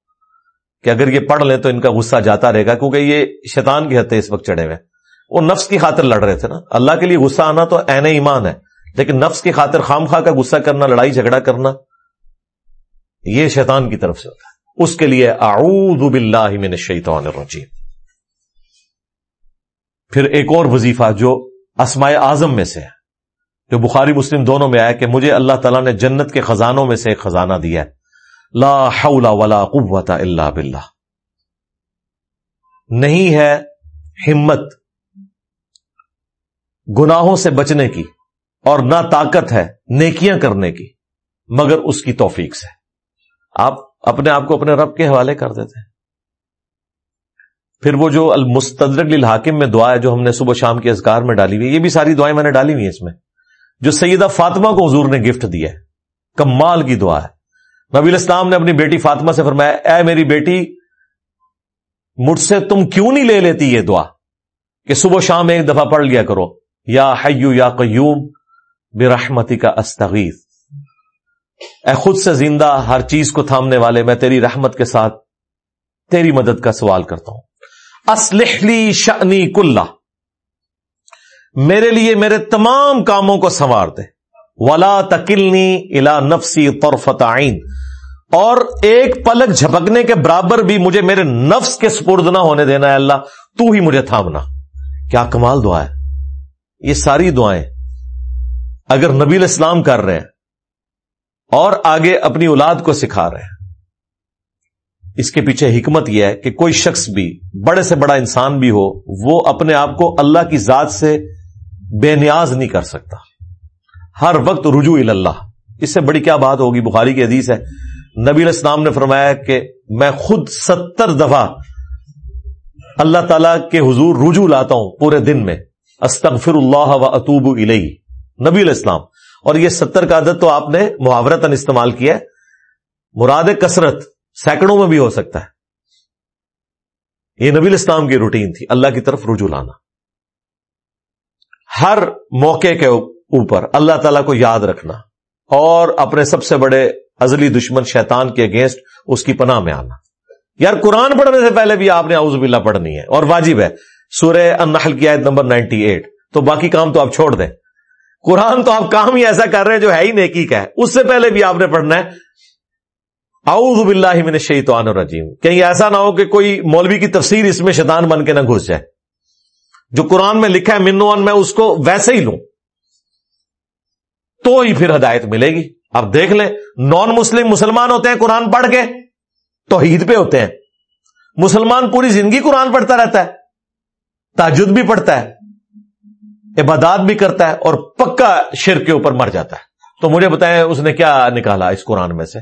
کہ اگر یہ پڑھ لیں تو ان کا غصہ جاتا رہے گا، کیونکہ یہ شیطان کی حد اس وقت چڑھے ہوئے وہ نفس کی خاطر لڑ رہے تھے نا۔ اللہ کے لیے غصہ آنا تو این ایمان ہے۔ لیکن نفس کی خاطر خام خواہ کا غصہ کرنا، لڑائی جھگڑا کرنا، یہ شیطان کی طرف سے ہوتا ہے۔ اس کے لیے اعوذ باللہ من الشیطان الرجیم۔ پھر ایک اور وظیفہ جو اسماء اعظم میں سے ہے، جو بخاری مسلم دونوں میں آیا کہ مجھے اللہ تعالیٰ نے جنت کے خزانوں میں سے ایک خزانہ دیا ہے۔ لا حول ولا قوت الا باللہ۔ نہیں ہے ہمت گناہوں سے بچنے کی۔ اور نہ طاقت ہے نیکیاں کرنے کی، مگر اس کی توفیق سے۔ آپ اپنے آپ کو اپنے رب کے حوالے کر دیتے ہیں۔ پھر وہ جو المستدرک للحاکم میں دعا ہے جو ہم نے صبح شام کے اذکار میں ڈالی ہوئی یہ بھی ساری دعائیں میں نے ڈالی ہوئی ہیں اس میں۔ جو سیدہ فاطمہ کو حضور نے گفٹ دیا ہے، کمال کی دعا ہے۔ نبی الاسلام نے اپنی بیٹی فاطمہ سے فرمایا، اے میری بیٹی، مجھ سے تم کیوں نہیں لے لیتی یہ دعا؟ کہ صبح شام ایک دفعہ پڑھ لیا کرو۔ یا حیو یا قیوم برحمتی کا استغیث۔ اے خود سے زندہ ہر چیز کو تھامنے والے میں تیری رحمت کے ساتھ تیری مدد کا سوال کرتا ہوں۔ اسلحلی شنی کلّا میرے لیے میرے تمام کاموں کو سنوار دے۔ ولا تکلنی الا نفسی طرفت عین۔ اور ایک پلک جھپکنے کے برابر بھی مجھے میرے نفس کے سپرد نہ ہونے دینا ہے اللہ۔ تو ہی مجھے تھامنا۔ کیا کمال دعا ہے۔ یہ ساری دعائیں اگر نبی الاسلام کر رہے ہیں اور آگے اپنی اولاد کو سکھا رہے ہیں، اس کے پیچھے حکمت یہ ہے کہ کوئی شخص بھی، بڑے سے بڑا انسان بھی ہو، وہ اپنے آپ کو اللہ کی ذات سے بے نیاز نہیں کر سکتا۔ ہر وقت رجوع اللہ۔ اس سے بڑی کیا بات ہوگی؟ بخاری کی حدیث ہے، نبی الاسلام نے فرمایا کہ میں خود ستر دفعہ اللہ تعالی کے حضور رجوع لاتا ہوں پورے دن میں۔ استغفر اللہ و اطوب الیہ۔ نبی الاسلام۔ اور یہ ستر کا عدد تو آپ نے محاورتن استعمال کیا ہے۔ مراد کثرت سینکڑوں میں بھی ہو سکتا ہے۔ یہ نبی الاسلام کی روٹین تھی۔ اللہ کی طرف رجوع لانا۔ ہر موقع کے اوپر اللہ تعالی کو یاد رکھنا اور اپنے سب سے بڑے ازلی دشمن شیطان کے اگینسٹ اس کی پناہ میں آنا۔ یار قرآن پڑھنے سے پہلے بھی آپ نے اعوذ باللہ پڑھنی ہے اور واجب ہے۔ سورہ النحل کی آیت نمبر نائنٹی ایٹ۔ تو باقی کام تو آپ چھوڑ دیں۔ قرآن تو آپ کام ہی ایسا کر رہے ہیں جو ہے ہی نیکی کا ہے۔ اس سے پہلے بھی آپ نے پڑھنا ہے۔ اعوذ باللہ من الشیطان الرجیم۔ کہیں ایسا نہ ہو کہ کوئی مولوی کی تفسیر اس میں شیطان بن کے نہ گھس جائے۔ جو قرآن میں لکھا ہے منوان میں اس کو ویسے ہی لوں۔ تو ہی پھر ہدایت ملے گی۔ اب دیکھ لیں نان مسلم مسلمان ہوتے ہیں، قرآن پڑھ کے تو عید پہ ہوتے ہیں۔ مسلمان پوری زندگی قرآن پڑھتا رہتا ہے۔ تاجد بھی پڑھتا ہے۔ عبادات بھی کرتا ہے اور پکا شر کے اوپر مر جاتا ہے۔ تو مجھے بتائیں اس نے کیا نکالا اس قرآن میں سے؟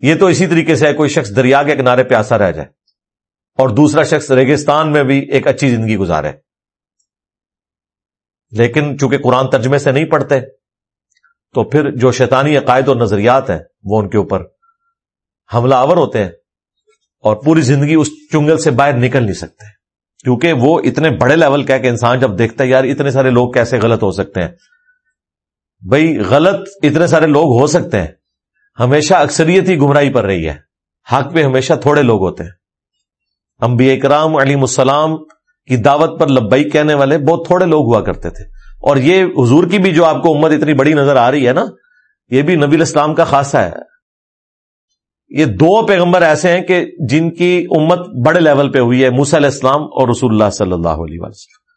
یہ تو اسی طریقے سے ہے، کوئی شخص دریا کے کنارے پیاسا رہ جائے اور دوسرا شخص ریگستان میں بھی ایک اچھی زندگی گزارے۔ لیکن چونکہ قرآن ترجمے سے نہیں پڑھتے، تو پھر جو شیطانی عقائد اور نظریات ہیں، وہ ان کے اوپر حملہ آور ہوتے ہیں اور پوری زندگی اس چنگل سے باہر نکل نہیں سکتے۔ کیونکہ وہ اتنے بڑے لیول کا ہے کہ انسان جب دیکھتا ہے، یار اتنے سارے لوگ کیسے غلط ہو سکتے ہیں؟ بھائی، غلط اتنے سارے لوگ ہو سکتے ہیں۔ ہمیشہ اکثریت ہی گمراہی پر رہی ہے۔ حق پہ ہمیشہ تھوڑے لوگ ہوتے ہیں۔ انبیاء اکرام علیم السلام کی دعوت پر لبئی کہنے والے بہت تھوڑے لوگ ہوا کرتے تھے۔ اور یہ حضور کی بھی جو آپ کو امت اتنی بڑی نظر آ رہی ہے نا، یہ بھی نبی الاسلام کا خاصہ ہے۔ یہ دو پیغمبر ایسے ہیں کہ جن کی امت بڑے لیول پہ ہوئی ہے، موسی علیہ السلام اور رسول اللہ صلی اللہ علیہ وسلم۔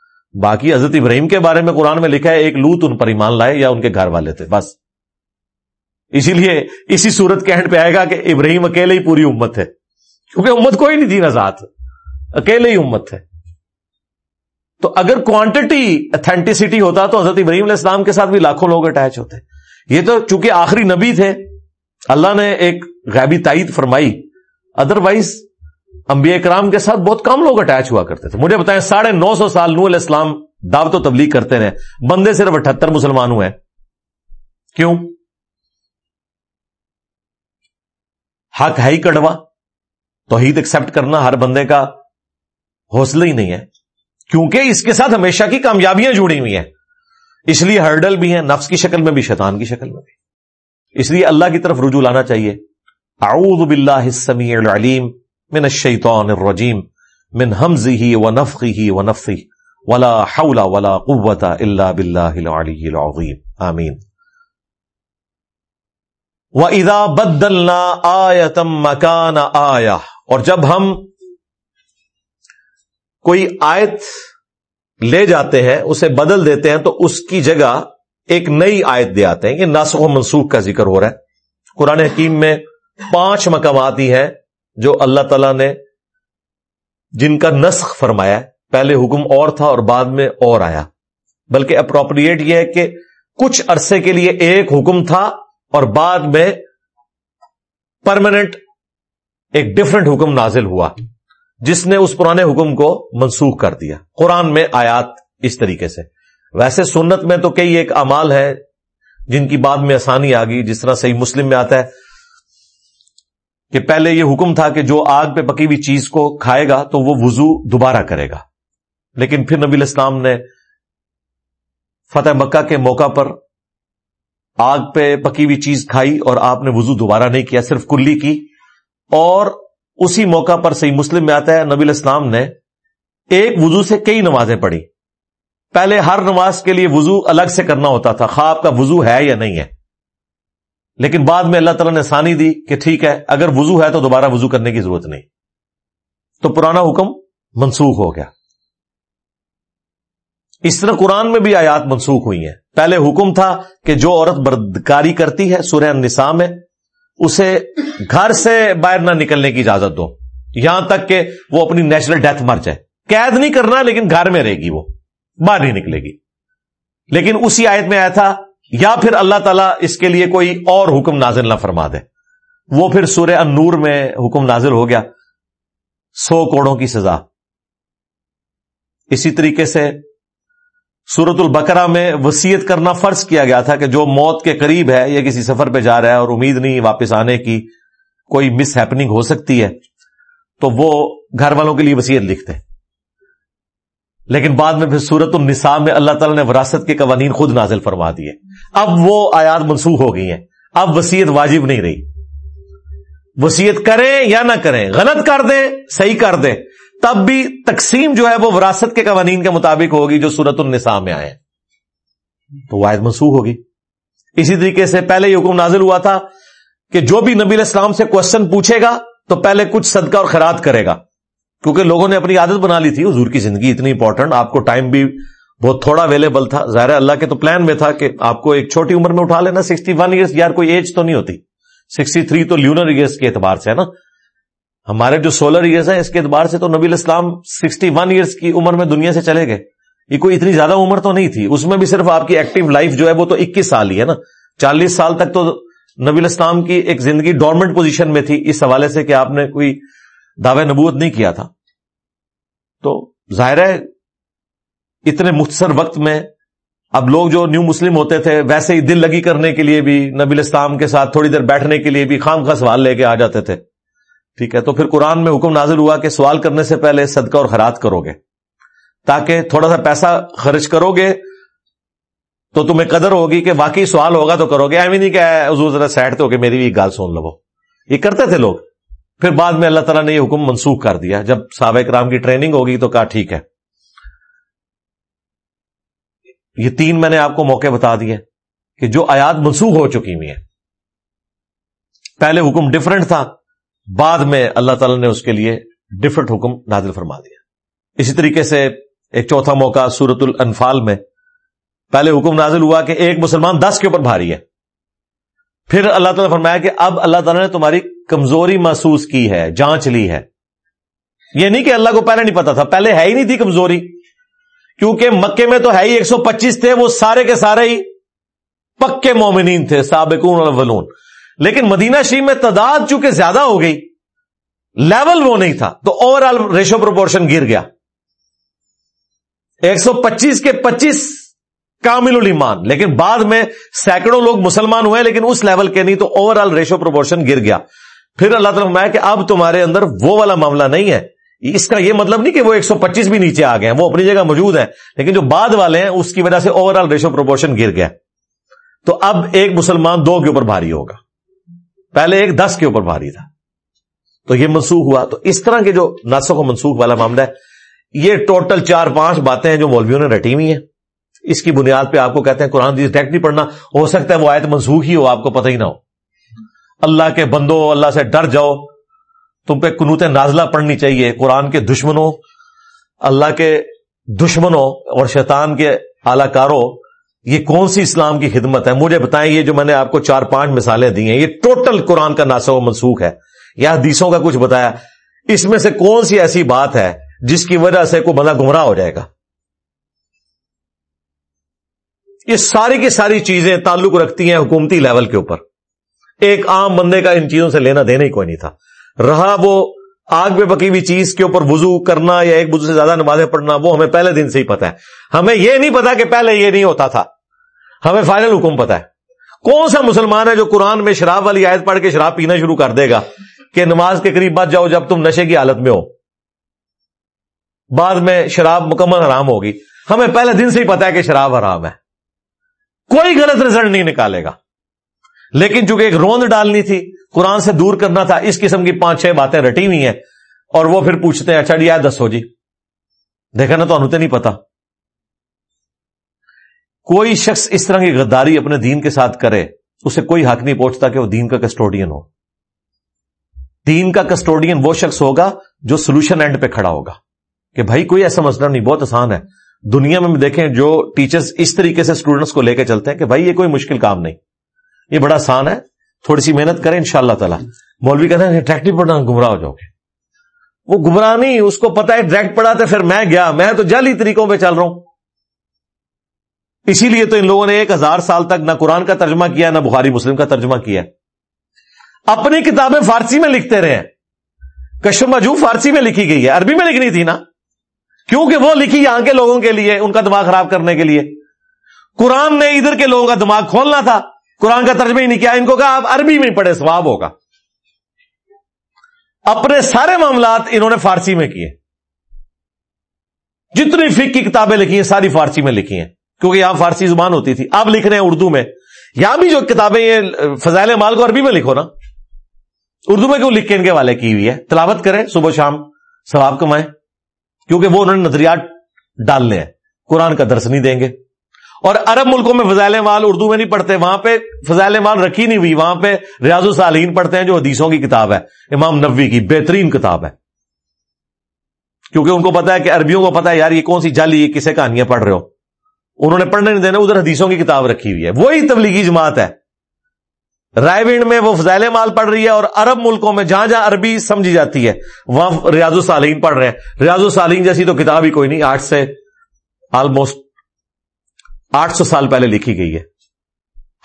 باقی حضرت ابراہیم کے بارے میں قرآن میں لکھا ہے، ایک لوت ان پر ایمان لائے یا ان کے گھر والے تھے، بس۔ اسی لیے اسی صورت کے اینڈ پہ آئے گا کہ ابراہیم اکیلے ہی پوری امت ہے۔ کیونکہ امت کوئی نہیں تھی نزاد اکیلے ہی امت ہے۔ تو اگر کوانٹٹی اتھینٹسٹی ہوتا تو حضرت ابراہیم علیہ السلام کے ساتھ بھی لاکھوں لوگ اٹیچ ہوتے۔ یہ تو چونکہ آخری نبی تھے اللہ نے ایک غیبی تائید فرمائی۔ ادر وائز انبیاء کرام کے ساتھ بہت کم لوگ اٹیچ ہوا کرتے تھے۔ مجھے بتائیں، ساڑھے نو سو سال نو علیہ السلام دعوت و تبلیغ کرتے رہے۔ بندے صرف اٹھہتر مسلمان ہوئے۔ کیوں؟ حق ہے ہی کڑوا۔ توحید ایکسپٹ کرنا ہر بندے کا حوصلہ ہی نہیں ہے۔ کیونکہ اس کے ساتھ ہمیشہ کی کامیابیاں جڑی ہوئی ہیں۔ اس لیے ہرڈل بھی ہیں، نفس کی شکل میں بھی، شیطان کی شکل میں بھی۔ اس لیے اللہ کی طرف رجوع لانا چاہیے۔ اعوذ باللہ السمیع العلیم من الشیطان الرجیم من حمزه ونفخه ونفثه ولا حول ولا قوة الا بالله العلي العظيم آمین۔ وَإِذَا بَدَّلْنَا آیَةً مَكَانَ آیَةً اور جب ہم کوئی آیت لے جاتے ہیں، اسے بدل دیتے ہیں، تو اس کی جگہ ایک نئی آیت دے آتے ہیں یہ ناسخ و منسوخ کا ذکر ہو رہا ہے۔ قرآن حکیم میں پانچ مقامات ہی ہیں جو اللہ تعالی نے جن کا نسخ فرمایا پہلے حکم اور تھا اور بعد میں اور آیا۔ بلکہ اپروپریٹ یہ ہے کہ کچھ عرصے کے لیے ایک حکم تھا اور بعد میں پرماننٹ ایک ڈفرنٹ حکم نازل ہوا۔ جس نے اس پرانے حکم کو منسوخ کر دیا۔ قرآن میں آیات اس طریقے سے۔ ویسے سنت میں تو کئی ایک امال ہے جن کی بعد میں آسانی آ گئی، جس طرح صحیح مسلم میں آتا ہے کہ پہلے یہ حکم تھا کہ جو آگ پہ پکی ہوئی چیز کو کھائے گا تو وہ وضو دوبارہ کرے گا۔ لیکن پھر نبی الاسلام نے فتح مکہ کے موقع پر آگ پہ پکی ہوئی چیز کھائی اور آپ نے وضو دوبارہ نہیں کیا، صرف کلی کی۔ اور اسی موقع پر صحیح مسلم میں آتا ہے، نبی الاسلام نے ایک وضو سے کئی نمازیں پڑھی۔ پہلے ہر نماز کے لیے وضو الگ سے کرنا ہوتا تھا، خواب کا وضو ہے یا نہیں ہے۔ لیکن بعد میں اللہ تعالیٰ نے ثانی دی کہ ٹھیک ہے، اگر وضو ہے تو دوبارہ وضو کرنے کی ضرورت نہیں۔ تو پرانا حکم منسوخ ہو گیا۔ اس طرح قرآن میں بھی آیات منسوخ ہوئی ہیں۔ پہلے حکم تھا کہ جو عورت بردکاری کرتی ہے، سورہ النساء میں، اسے گھر سے باہر نہ نکلنے کی اجازت دو۔ یہاں تک کہ وہ اپنی نیچرل ڈیتھ مر جائے۔ قید نہیں کرنا، لیکن گھر میں رہے گی وہ۔ باہر نہیں نکلے گی۔ لیکن اسی آیت میں آیا تھا، یا پھر اللہ تعالیٰ اس کے لیے کوئی اور حکم نازل نہ فرما دے۔ وہ پھر سورہ النور میں حکم نازل ہو گیا۔ سو کوڑوں کی سزا۔ اسی طریقے سے سورت البقرہ میں وسیعت کرنا فرض کیا گیا تھا کہ جو موت کے قریب ہے یا کسی سفر پہ جا رہا ہے اور امید نہیں واپس آنے کی کوئی مس ہیپنگ ہو سکتی ہے، تو وہ گھر والوں کے لیے وسیعت لکھتے۔ ہیں لیکن بعد میں پھر سورت النساء میں اللہ تعالیٰ نے وراثت کے قوانین خود نازل فرما دیے۔ اب وہ آیات منسوخ ہو گئی ہیں۔ اب وسیعت واجب نہیں رہی۔ وسیعت کریں یا نہ کریں، غلط کر دیں، صحیح کر دیں، تب بھی تقسیم جو ہے وہ وراثت کے قوانین کے مطابق ہوگی جو سورت النساء میں آئے تو واحد منسوخ ہوگی۔ اسی طریقے سے پہلے یہ حکم نازل ہوا تھا کہ جو بھی نبی الاسلام سے کوشچن پوچھے گا تو پہلے کچھ صدقہ اور خیرات کرے گا۔ کیونکہ لوگوں نے اپنی عادت بنا لی تھی، حضور کی زندگی اتنی امپورٹنٹ آپ کو ٹائم بھی بہت تھوڑا اویلیبل تھا۔ ظاہر اللہ کے تو پلان میں تھا کہ آپ کو ایک چھوٹی عمر میں اٹھا لینا۔ سکسٹی ون ایئرس یار کوئی ایج تو نہیں ہوتی۔ سکسٹی تھری تو لیونر ایئرس کے اعتبار سے ہے نا۔ ہمارے جو سولر ایئرس ہیں، اس کے اعتبار سے تو نبی الاسلام سکسٹی ون ایئرس کی عمر میں دنیا سے چلے گئے۔ یہ کوئی اتنی زیادہ عمر تو نہیں تھی۔ اس میں بھی صرف آپ کی ایکٹیو لائف جو ہے وہ تو اکیس سال ہی ہے نا۔ چالیس سال تک تو نبی الاسلام کی ایک زندگی ڈورمنٹ پوزیشن میں تھی۔ اس حوالے سے کہ آپ نے کوئی دعوی نبوت نہیں کیا تھا۔ تو ظاہر ہے، اتنے مختصر وقت میں اب لوگ جو نیو مسلم ہوتے تھے، ویسے ہی دل لگی کرنے کے لیے بھی، نبی الاسلام کے ساتھ تھوڑی دیر بیٹھنے کے لیے بھی خام خاص سوال لے کے آ جاتے تھے۔ ٹھیک ہے، تو پھر قرآن میں حکم نازل ہوا کہ سوال کرنے سے پہلے صدقہ اور خرات کرو گے تاکہ تھوڑا سا پیسہ خرچ کرو گے تو تمہیں قدر ہوگی کہ واقعی سوال ہوگا تو کرو گے ایوی نہیں کہ حضور ذرا سیٹ تو کہ میری بھی گال سن لو۔ یہ کرتے تھے لوگ۔ پھر بعد میں اللہ تعالیٰ نے یہ حکم منسوخ کر دیا۔ جب صحابہ کرام کی ٹریننگ ہوگی تو کہا ٹھیک ہے۔ یہ تین میں نے آپ کو موقع بتا دیے کہ جو آیات منسوخ ہو چکی ہوئی ہیں۔ پہلے حکم ڈفرنٹ تھا، بعد میں اللہ تعالی نے اس کے لیے ڈفرنٹ حکم نازل فرما دیا۔ اسی طریقے سے ایک چوتھا موقع سورت الانفال میں پہلے حکم نازل ہوا کہ ایک مسلمان دس کے اوپر بھاری ہے۔ پھر اللہ تعالیٰ نے فرمایا کہ اب اللہ تعالیٰ نے تمہاری کمزوری محسوس کی ہے، جانچ لی ہے۔ یہ نہیں کہ اللہ کو پہلے نہیں پتا تھا، پہلے ہے ہی نہیں تھی کمزوری۔ کیونکہ مکے میں تو ہے ہی ایک سو پچیس تھے، وہ سارے کے سارے ہی پکے مومنین تھے، سابقون اور لیکن مدینہ شریف میں تعداد چونکہ زیادہ ہو گئی لیول وہ نہیں تھا، تو اوور آل ریشو پروپورشن گر گیا۔ ایک سو پچیس کے پچیس کامل المان لیکن بعد میں سینکڑوں لوگ مسلمان ہوئے، لیکن اس لیول کے نہیں، تو اوور آل ریشو پروپورشن گر گیا۔ پھر اللہ تعالیٰ فرمایا کہ اب تمہارے اندر وہ والا معاملہ نہیں ہے۔ اس کا یہ مطلب نہیں کہ وہ ایک سو پچیس بھی نیچے آ گئے ہیں، وہ اپنی جگہ موجود ہیں، لیکن جو بعد والے ہیں، اس کی وجہ سے اوور آل ریشو پروپورشن گر گیا۔ تو اب ایک مسلمان دو کے اوپر بھاری ہوگا۔ پہلے ایک دس کے اوپر بھاری تھا۔ تو یہ منسوخ ہوا۔ تو اس طرح کے جو ناسخ و منسوخ والا معاملہ ہے، یہ ٹوٹل چار پانچ باتیں ہیں جو مولویوں نے رٹی ہوئی ہیں۔ اس کی بنیاد پہ آپ کو کہتے ہیں قرآن ڈائریکٹ نہیں پڑھنا، ہو سکتا ہے وہ آیت منسوخ ہی ہو، آپ کو پتہ ہی نہ ہو۔ اللہ کے بندو اللہ سے ڈر جاؤ۔ تم پہ کنوت نازلہ پڑھنی چاہیے۔ قرآن کے دشمنوں، اللہ کے دشمنوں اور شیطان کے اعلی کاروں یہ کون سی اسلام کی خدمت ہے؟ مجھے بتائیں، یہ جو میں نے آپ کو چار پانچ مثالیں دی ہیں، یہ ٹوٹل قرآن کا ناسا و منسوخ ہے۔ یا حدیثوں کا کچھ بتایا۔ اس میں سے کون سی ایسی بات ہے جس کی وجہ سے کوئی بندہ گمراہ ہو جائے گا؟ یہ ساری کی ساری چیزیں تعلق رکھتی ہیں حکومتی لیول کے اوپر۔ ایک عام بندے کا ان چیزوں سے لینا دینا ہی کوئی نہیں تھا۔ رہا وہ آگ میں پکی ہوئی چیز کے اوپر وضو کرنا یا ایک وضو سے زیادہ نمازیں پڑھنا، وہ ہمیں پہلے دن سے ہی پتا ہے۔ ہمیں یہ نہیں پتا کہ پہلے یہ نہیں ہوتا تھا۔ ہمیں فائنل حکم پتا ہے۔ کون سا مسلمان ہے جو قرآن میں شراب والی آیت پڑھ کے شراب پینا شروع کر دے گا کہ نماز کے قریب بچ جاؤ جب تم نشے کی حالت میں ہو۔ بعد میں شراب مکمل حرام ہوگی۔ ہمیں پہلے دن سے ہی پتا ہے کہ شراب حرام ہے۔ کوئی غلط رزلٹ نہیں نکالے گا۔ لیکن چونکہ ایک روند ڈالنی تھی، قرآن سے دور کرنا تھا، اس قسم کی پانچ چھ باتیں رٹی ہوئی ہیں، اور وہ پھر پوچھتے ہیں اچھا جی آئے دسو جی۔ دیکھا نا، تو انتے نہیں پتا۔ کوئی شخص اس طرح کی غداری اپنے دین کے ساتھ کرے اسے کوئی حق نہیں پہنچتا کہ وہ دین کا کسٹوڈین ہو۔ دین کا کسٹوڈین وہ شخص ہوگا جو سولوشن اینڈ پہ کھڑا ہوگا۔ کہ بھائی، کوئی ایسا مسئلہ نہیں، بہت آسان ہے۔ دنیا میں دیکھیں جو ٹیچرز اس طریقے سے اسٹوڈنٹس کو لے کے چلتے ہیں کہ بھائی، یہ کوئی مشکل کام نہیں۔ یہ بڑا آسان ہے۔ تھوڑی سی محنت کریں ان شاء اللہ تعالیٰ۔ مولوی کہتے ہیں ڈائریکٹلی پڑھنا گمراہ ہو جاؤ۔ گے وہ گمراہ نہیں، اس کو پتا ہے ڈائریکٹ پڑھا تھا پھر میں گیا، میں تو جلی طریقوں پہ چل رہا ہوں۔ اسی لیے تو ان لوگوں نے ایک ہزار سال تک نہ قرآن کا ترجمہ کیا، نہ بخاری مسلم کا ترجمہ کیا۔ اپنی کتابیں فارسی میں لکھتے رہے۔ کشم مجو فارسی میں لکھی گئی ہے۔ عربی میں لکھنی تھی نا۔ کیونکہ وہ لکھی یہاں کے لوگوں کے لیے، ان کا دماغ خراب کرنے کے لیے۔ قرآن نے ادھر کے لوگوں کا دماغ کھولنا تھا۔ قرآن کا ترجمہ ہی نہیں کیا، ان کو کہا آپ عربی میں پڑھے سواب ہوگا۔ اپنے سارے معاملات انہوں نے فارسی میں کیے۔ جتنی فک کی کتابیں لکھی ہیں، ساری فارسی میں لکھی ہیں۔ کیونکہ یہاں فارسی زبان ہوتی تھی۔ اب لکھ رہے ہیں اردو میں۔ یہاں بھی جو کتابیں یہ فضائل مال کو عربی میں لکھو نا۔ اردو میں کیوں لکھ کے ان کے والے کی ہوئی ہے؟ تلاوت کریں، صبح شام ثواب کمائیں۔ کیونکہ وہ انہوں نے نظریات ڈالنے ہیں۔ قرآن کا درس نہیں دیں گے۔ اور عرب ملکوں میں فضائل مال اردو میں نہیں پڑھتے، وہاں پہ فضائل مال رکھی نہیں ہوئی، وہاں پہ ریاض الصالحین پڑھتے ہیں جو حدیثوں کی کتاب ہے، امام نبوی کی بہترین کتاب ہے۔ کیونکہ ان کو پتا ہے کہ عربیوں کو پتا ہے، یار یہ کون سی جالی یہ کسے کہانیاں پڑھ رہے ہو۔ انہوں نے پڑھنے نہیں دینا، ادھر حدیثوں کی کتاب رکھی ہوئی ہے۔ وہی تبلیغی جماعت ہے۔ رائے ونڈ میں وہ فضائل مال پڑھ رہی ہے اور عرب ملکوں میں جہاں جہاں عربی سمجھی جاتی ہے، وہاں ریاض الصالحین پڑھ رہے ہیں۔ ریاض الصالحین جیسی تو کتاب ہی کوئی نہیں، آٹھ سے آلموسٹ آٹھ سو سال پہلے لکھی گئی ہے۔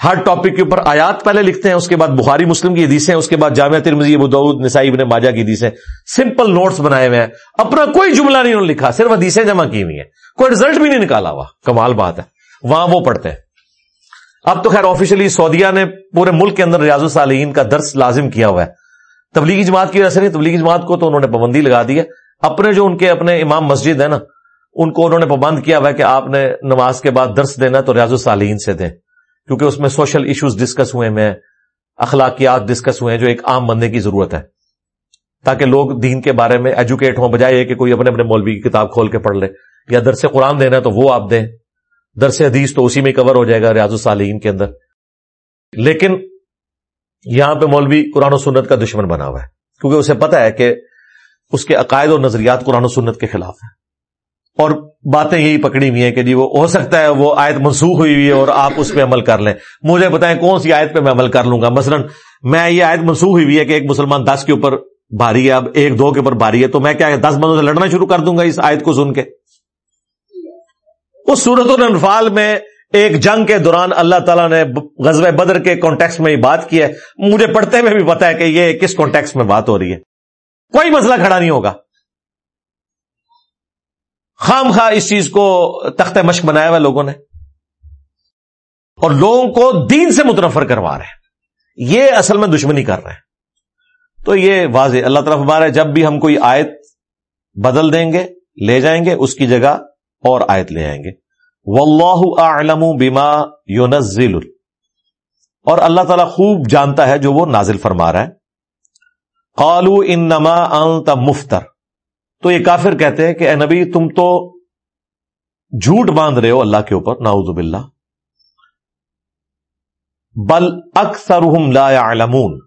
ہر ٹاپک کے اوپر آیات پہلے لکھتے ہیں، اس کے بعد بخاری، مسلم کی حدیثیں اس کے بعد جامعہ ترمزی ابو دعود نسائی، ابن ماجہ کی حدیثیں سمپل نوٹس بنائے ہوئے ہیں۔ اپنا کوئی جملہ نہیں انہوں نے لکھا، صرف حدیثیں جمع کی ہوئی ہیں۔ کوئی رزلٹ بھی نہیں نکالا ہوا۔ کمال بات ہے۔ وہاں وہ پڑھتے ہیں۔ اب تو خیر آفیشلی سعودیہ نے پورے ملک کے اندر ریاض الصالحین کا درس لازم کیا ہوا ہے۔ تبلیغی جماعت کی وجہ سے نہیں، تبلیغی جماعت کو تو انہوں نے پابندی لگا دی ہے۔ اپنے جو ان کے اپنے امام مسجد ہے نا ان کو انہوں نے پابند کیا ہوا ہے کہ آپ نے نماز کے بعد درس دینا تو ریاض الصالحین سے دیں۔ کیونکہ اس میں سوشل ایشوز ڈسکس ہوئے میں اخلاقیات ڈسکس ہوئے ہیں جو ایک عام بندے کی ضرورت ہے۔ تاکہ لوگ دین کے بارے میں ایجوکیٹ ہوں، بجائے کہ کوئی اپنے اپنے مولوی کی کتاب کھول کے پڑھ لے یا درس قرآن دینا تو وہ آپ دیں۔ درس حدیث تو اسی میں کور ہو جائے گا ریاض الصالحین کے اندر۔ لیکن یہاں پہ مولوی قرآن و سنت کا دشمن بنا ہوا ہے۔ کیونکہ اسے پتا ہے کہ اس کے عقائد اور نظریات قرآن و سنت کے خلاف ہیں۔ اور باتیں یہی پکڑی ہوئی ہیں کہ جی وہ ہو سکتا ہے وہ آیت منسوخ ہوئی ہوئی ہے اور آپ اس پہ عمل کر لیں۔ مجھے بتائیں کون سی آیت پہ میں عمل کر لوں گا؟ مثلا میں یہ آیت منسوخ ہوئی ہوئی ہے کہ ایک مسلمان دس کے اوپر بھاری ہے، اب ایک دو کے اوپر بھاری ہے، تو میں کیا دس بندوں سے لڑنا شروع کر دوں گا اس آیت کو سن کے؟ اس صورت الانفال میں ایک جنگ کے دوران اللہ تعالیٰ نے غزب بدر کے کانٹیکس میں بات کی ہے۔ مجھے پڑھتے میں بھی پتا ہے کہ یہ کس کانٹیکس میں بات ہو رہی ہے۔ کوئی مسئلہ کھڑا نہیں ہوگا۔ خام خواہ اس چیز کو تخت مشق بنایا ہوا لوگوں نے۔ اور لوگوں کو دین سے متنفر کروا رہے ہیں۔ یہ اصل میں دشمنی کر رہے ہیں۔ تو یہ واضح، اللہ تعالیٰ بار ہے، جب بھی ہم کوئی آیت بدل دیں گے، لے جائیں گے، اس کی جگہ اور آیت لے آئیں گے۔ واللہ اعلم بما ينزل اور اللہ تعالیٰ خوب جانتا ہے جو وہ نازل فرما رہا ہے۔ قالو ان نما انت مفتر۔ تو یہ کافر کہتے ہیں کہ اے نبی، تم تو جھوٹ باندھ رہے ہو اللہ کے اوپر ناؤز باللہ۔ بل اکثر لا يعلمون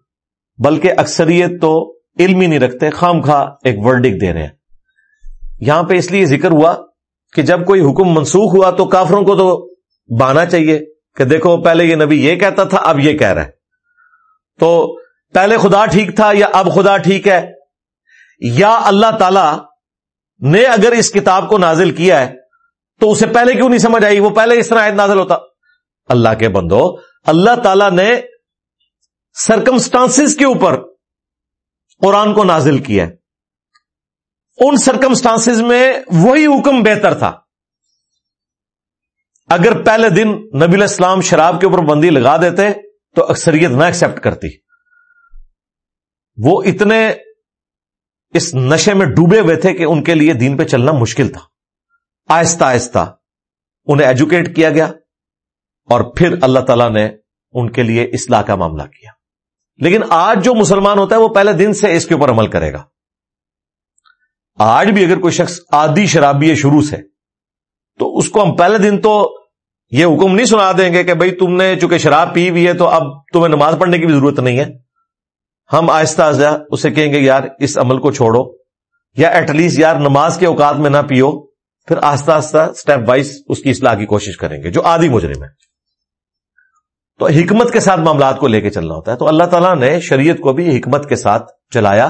بلکہ اکثریت تو علم ہی نہیں رکھتے، خام خواہ ایک ورڈک دے رہے ہیں۔ یہاں پہ اس لیے ذکر ہوا کہ جب کوئی حکم منسوخ ہوا تو کافروں کو تو بانا چاہیے کہ دیکھو، پہلے یہ نبی یہ کہتا تھا، اب یہ کہہ رہا ہے۔ تو پہلے خدا ٹھیک تھا یا اب خدا ٹھیک ہے؟ یا اللہ تعالی نے اگر اس کتاب کو نازل کیا ہے، تو اسے پہلے کیوں نہیں سمجھ آئی؟ وہ پہلے اس طرح نازل ہوتا۔ اللہ کے بندو، اللہ تعالی نے سرکمسٹانس کے اوپر قرآن کو نازل کیا ہے۔ ان سرکمسٹانس میں وہی حکم بہتر تھا۔ اگر پہلے دن نبی الاسلام شراب کے اوپر بندی لگا دیتے، تو اکثریت نہ ایکسپٹ کرتی۔ وہ اتنے اس نشے میں ڈوبے ہوئے تھے کہ ان کے لیے دین پہ چلنا مشکل تھا۔ آہستہ آہستہ انہیں ایجوکیٹ کیا گیا اور پھر اللہ تعالی نے ان کے لیے اصلاح کا معاملہ کیا۔ لیکن آج جو مسلمان ہوتا ہے وہ پہلے دن سے اس کے اوپر عمل کرے گا۔ آج بھی اگر کوئی شخص آدھی شرابی ہے شروع سے، تو اس کو ہم پہلے دن تو یہ حکم نہیں سنا دیں گے کہ بھائی تم نے چونکہ شراب پی ہوئی ہے تو اب تمہیں نماز پڑھنے کی بھی ضرورت نہیں ہے۔ ہم آہستہ آہستہ اسے کہیں گے، یار، اس عمل کو چھوڑو یا ایٹ لیسٹ یار نماز کے اوقات میں نہ پیو. پھر آہستہ آہستہ اسٹیپ وائز اس کی اصلاح کی کوشش کریں گے، جو آدھی مجرم ہے۔ تو حکمت کے ساتھ معاملات کو لے کے چلنا ہوتا ہے۔ تو اللہ تعالیٰ نے شریعت کو بھی حکمت کے ساتھ چلایا،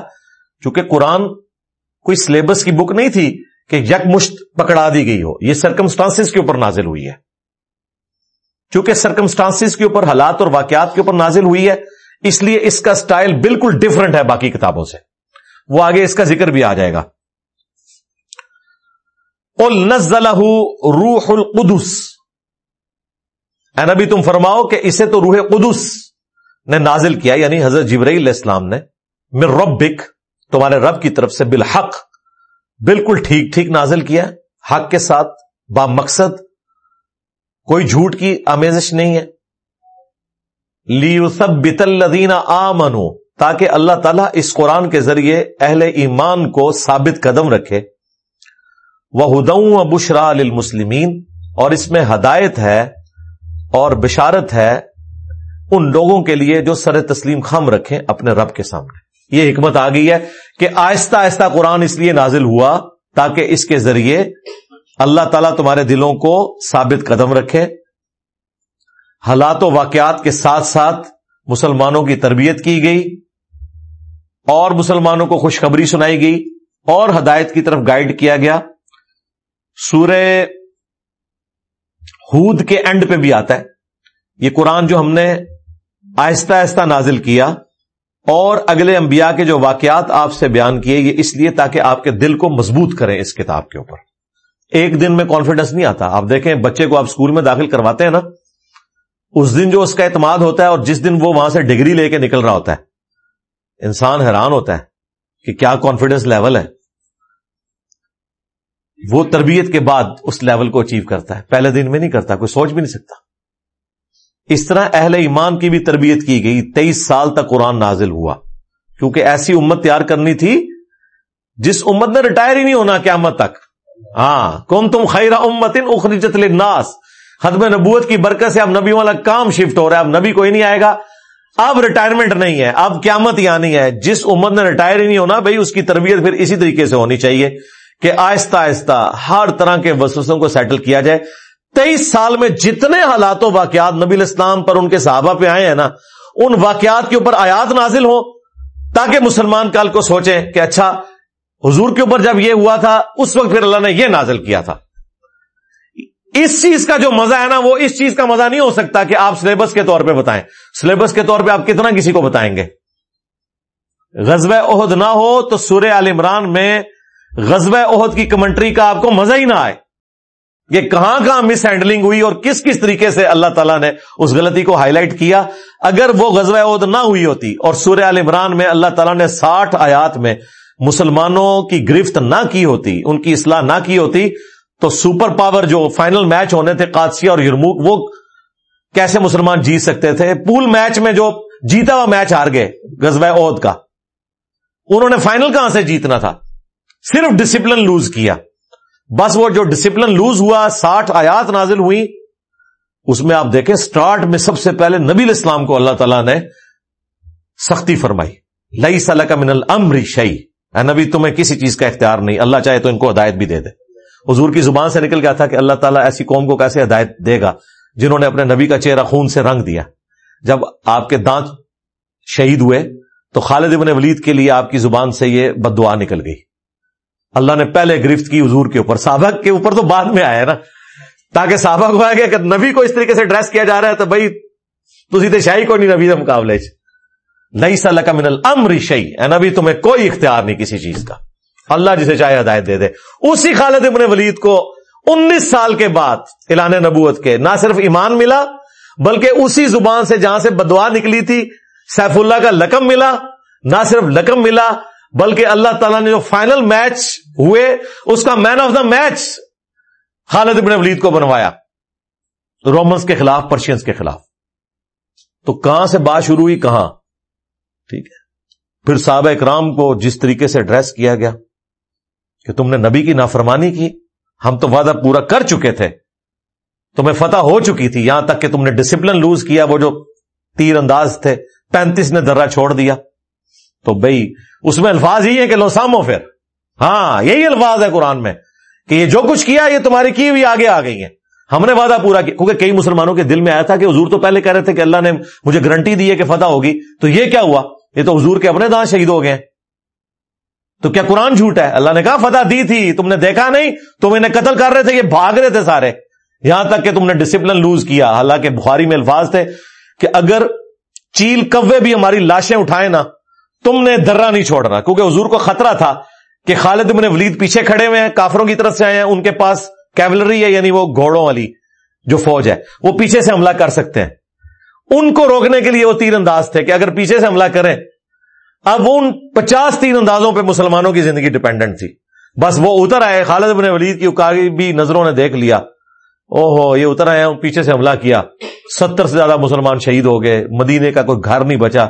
چونکہ قرآن کوئی سلیبس کی بک نہیں تھی کہ یک مشت پکڑا دی گئی ہو۔ یہ سرکمسٹانس کے اوپر نازل ہوئی ہے۔ چونکہ سرکمسٹانس کے اوپر، حالات اور واقعات کے اوپر نازل ہوئی ہے اس لیے اس کا سٹائل بالکل ڈفرنٹ ہے باقی کتابوں سے۔ وہ آگے اس کا ذکر بھی آ جائے گا۔ روح القدس۔ اے نبی، تم فرماؤ کہ اسے تو روح قدس نے نازل کیا یعنی حضرت جبرئی علیہ السلام نے۔ مر ربک، تمہارے رب کی طرف سے بالحق بالکل ٹھیک ٹھیک نازل کیا۔ حق کے ساتھ، با مقصد، کوئی جھوٹ کی آمیزش نہیں ہے۔ سب بت الدینہ آ منو تاکہ اللہ تعالیٰ اس قرآن کے ذریعے اہل ایمان کو ثابت قدم رکھے۔ وہ ہدوں بشرا للمسلمین اور اس میں ہدایت ہے اور بشارت ہے ان لوگوں کے لیے جو سر تسلیم خم رکھیں اپنے رب کے سامنے۔ یہ حکمت آ گئی ہے کہ آہستہ آہستہ قرآن اس لیے نازل ہوا تاکہ اس کے ذریعے اللہ تعالیٰ تمہارے دلوں کو ثابت قدم رکھے۔ حالات و واقعات کے ساتھ ساتھ مسلمانوں کی تربیت کی گئی اور مسلمانوں کو خوشخبری سنائی گئی اور ہدایت کی طرف گائیڈ کیا گیا۔ سورہ ہود کے اینڈ پہ بھی آتا ہے۔ یہ قرآن جو ہم نے آہستہ آہستہ نازل کیا اور اگلے انبیاء کے جو واقعات آپ سے بیان کیے، یہ اس لیے تاکہ آپ کے دل کو مضبوط کریں اس کتاب کے اوپر۔ ایک دن میں کانفیڈنس نہیں آتا۔ آپ دیکھیں، بچے کو آپ اسکول میں داخل کرواتے ہیں نا اس دن جو اس کا اعتماد ہوتا ہے اور جس دن وہ وہاں سے ڈگری لے کے نکل رہا ہوتا ہے، انسان حیران ہوتا ہے کہ کیا کانفیڈنس لیول ہے۔ وہ تربیت کے بعد اس لیول کو اچیو کرتا ہے۔ پہلے دن میں نہیں کرتا، کوئی سوچ بھی نہیں سکتا۔ اس طرح اہل ایمان کی بھی تربیت کی گئی، تیئیس سال تک قرآن نازل ہوا۔ کیونکہ ایسی امت تیار کرنی تھی، جس امت نے ریٹائر ہی نہیں ہونا قیامت تک۔ ہاں کون تم خیرہ امت ان اخرجت للناس۔ ختم نبوت کی برکت سے اب نبی والا کام شفٹ ہو رہا ہے، اب نبی کوئی نہیں آئے گا۔ اب ریٹائرمنٹ نہیں ہے، اب قیامت یہاں نہیں ہے۔ جس امت نے ریٹائر ہی نہیں ہونا، بھائی اس کی تربیت پھر اسی طریقے سے ہونی چاہیے کہ آہستہ آہستہ ہر طرح کے وسوسوں کو سیٹل کیا جائے۔ تیئیس سال میں جتنے حالات و واقعات نبی الاسلام پر ان کے صحابہ پہ آئے ہیں نا، ان واقعات کے اوپر آیات نازل ہو تاکہ مسلمان کل کو سوچیں کہ اچھا حضور کے اوپر جب یہ ہوا تھا، اس وقت پھر اللہ نے یہ نازل کیا تھا۔ اس چیز کا جو مزہ ہے نا، وہ اس چیز کا مزہ نہیں ہو سکتا کہ آپ سلیبس کے طور پہ بتائیں۔ سلیبس کے طور پہ آپ کتنا کسی کو بتائیں گے؟ غزب عہد نہ ہو تو سورہ عال عمران میں غزب عہد کی کمنٹری کا آپ کو مزہ ہی نہ آئے۔ یہ کہاں کہاں مس ہینڈلنگ ہوئی اور کس کس طریقے سے اللہ تعالیٰ نے اس غلطی کو ہائی لائٹ کیا؟ اگر وہ غزب عہد نہ ہوئی ہوتی اور سورہ عال عمران میں اللہ تعالیٰ نے ساٹھ آیات میں مسلمانوں کی گرفت نہ کی ہوتی، ان کی اصلاح نہ کی ہوتی تو سپر پاور جو فائنل میچ ہونے تھے قادسیہ اور یرموک، وہ کیسے مسلمان جیت سکتے تھے؟ پول میچ میں جو جیتا ہوا میچ ہار گئے، غزوہ عہد کا۔ انہوں نے فائنل کہاں سے جیتنا تھا؟ صرف ڈسپلن لوز کیا۔ بس وہ جو ڈسپلن لوز ہوا، ساٹھ آیات نازل ہوئی اس میں آپ دیکھیں، سٹارٹ میں سب سے پہلے نبی الاسلام کو اللہ تعالیٰ نے سختی فرمائی۔ لئی صلاح کا من المر شعی نبی، تمہیں کسی چیز کا اختیار نہیں، اللہ چاہے تو ان کو ہدایت بھی دے دے۔ حضور کی زبان سے نکل گیا تھا کہ اللہ تعالیٰ ایسی قوم کو کیسے ہدایت دے گا جنہوں نے اپنے نبی کا چہرہ خون سے رنگ دیا۔ جب آپ کے دانت شہید ہوئے تو خالد ابن ولید کے لیے آپ کی زبان سے یہ بد دعا نکل گئی۔ اللہ نے پہلے گرفت کی حضور کے اوپر سابق کے اوپر تو بعد میں آیا نا۔ تاکہ صحابہ کو آگے کہ نبی کو اس طریقے سے ڈریس کیا جا رہا ہے تو بھائی تو شاہی کو نہیں نبی کے مقابلے نئی سال کا من المر شعی نبی، تمہیں کوئی اختیار نہیں کسی چیز کا۔ اللہ جسے چاہے ہدایت دے دے۔ اسی خالد ابن ولید کو انیس سال کے بعد اعلان نبوت کے نہ صرف ایمان ملا، بلکہ اسی زبان سے جہاں سے بدوا نکلی تھی، سیف اللہ کا لقم ملا۔ نہ صرف لقم ملا، بلکہ اللہ تعالیٰ نے جو فائنل میچ ہوئے، اس کا مین آف دا میچ خالد ابن ولید کو بنوایا۔ رومنس کے خلاف پرشینس کے خلاف۔ تو کہاں سے بات شروع ہوئی؟ کہاں؟ ٹھیک ہے۔ پھر صحابہ اکرام کو جس طریقے سے ڈریس کیا گیا۔ کہ تم نے نبی کی نافرمانی کی، ہم تو وعدہ پورا کر چکے تھے۔ تمہیں فتح ہو چکی تھی، یہاں تک کہ تم نے ڈسپلن لوز کیا، وہ جو تیر انداز تھے، پینتیس نے درہ چھوڑ دیا۔ تو بھائی اس میں الفاظ یہی ہے کہ لو سامو پھر۔ ہاں یہی الفاظ ہے قرآن میں کہ یہ جو کچھ کیا، یہ تمہاری کی ہوئی آگے آ گئی ہیں۔ ہم نے وعدہ پورا کیا۔ کیونکہ کئی مسلمانوں کے دل میں آیا تھا کہ حضور تو پہلے کہہ رہے تھے کہ اللہ نے مجھے گارنٹی دی ہے کہ فتح ہوگی۔ تو یہ کیا ہوا؟ یہ تو حضور کے اپنے دان شہید ہو گئے تو کیا قرآن جھوٹ ہے؟ اللہ نے کہا فتح دی تھی، تم نے دیکھا نہیں؟ تم انہیں قتل کر رہے تھے، یہ بھاگ رہے تھے سارے۔ یہاں تک کہ تم نے ڈسپلن لوز کیا۔ حالانکہ بخاری میں الفاظ تھے کہ اگر چیل کوے بھی ہماری لاشیں اٹھائے نا، تم نے درا نہیں چھوڑنا۔ کیونکہ حضور کو خطرہ تھا کہ خالد بن ولید پیچھے کھڑے ہوئے ہیں، کافروں کی طرف سے آئے ہیں، ان کے پاس کیولری ہے یعنی وہ گھوڑوں والی جو فوج ہے۔ وہ پیچھے سے حملہ کر سکتے ہیں۔ ان کو روکنے کے لیے وہ تیر انداز تھے کہ اگر پیچھے سے حملہ کریں اب ان پچاس تیر اندازوں پہ مسلمانوں کی زندگی ڈپینڈنٹ تھی۔ بس وہ اتر آئے، خالد بن ولید کی بھی نظروں نے دیکھ لیا۔ او ہو یہ اتر آئے، پیچھے سے حملہ کیا۔ ستر سے زیادہ مسلمان شہید ہو گئے۔ مدینے کا کوئی گھر نہیں بچا،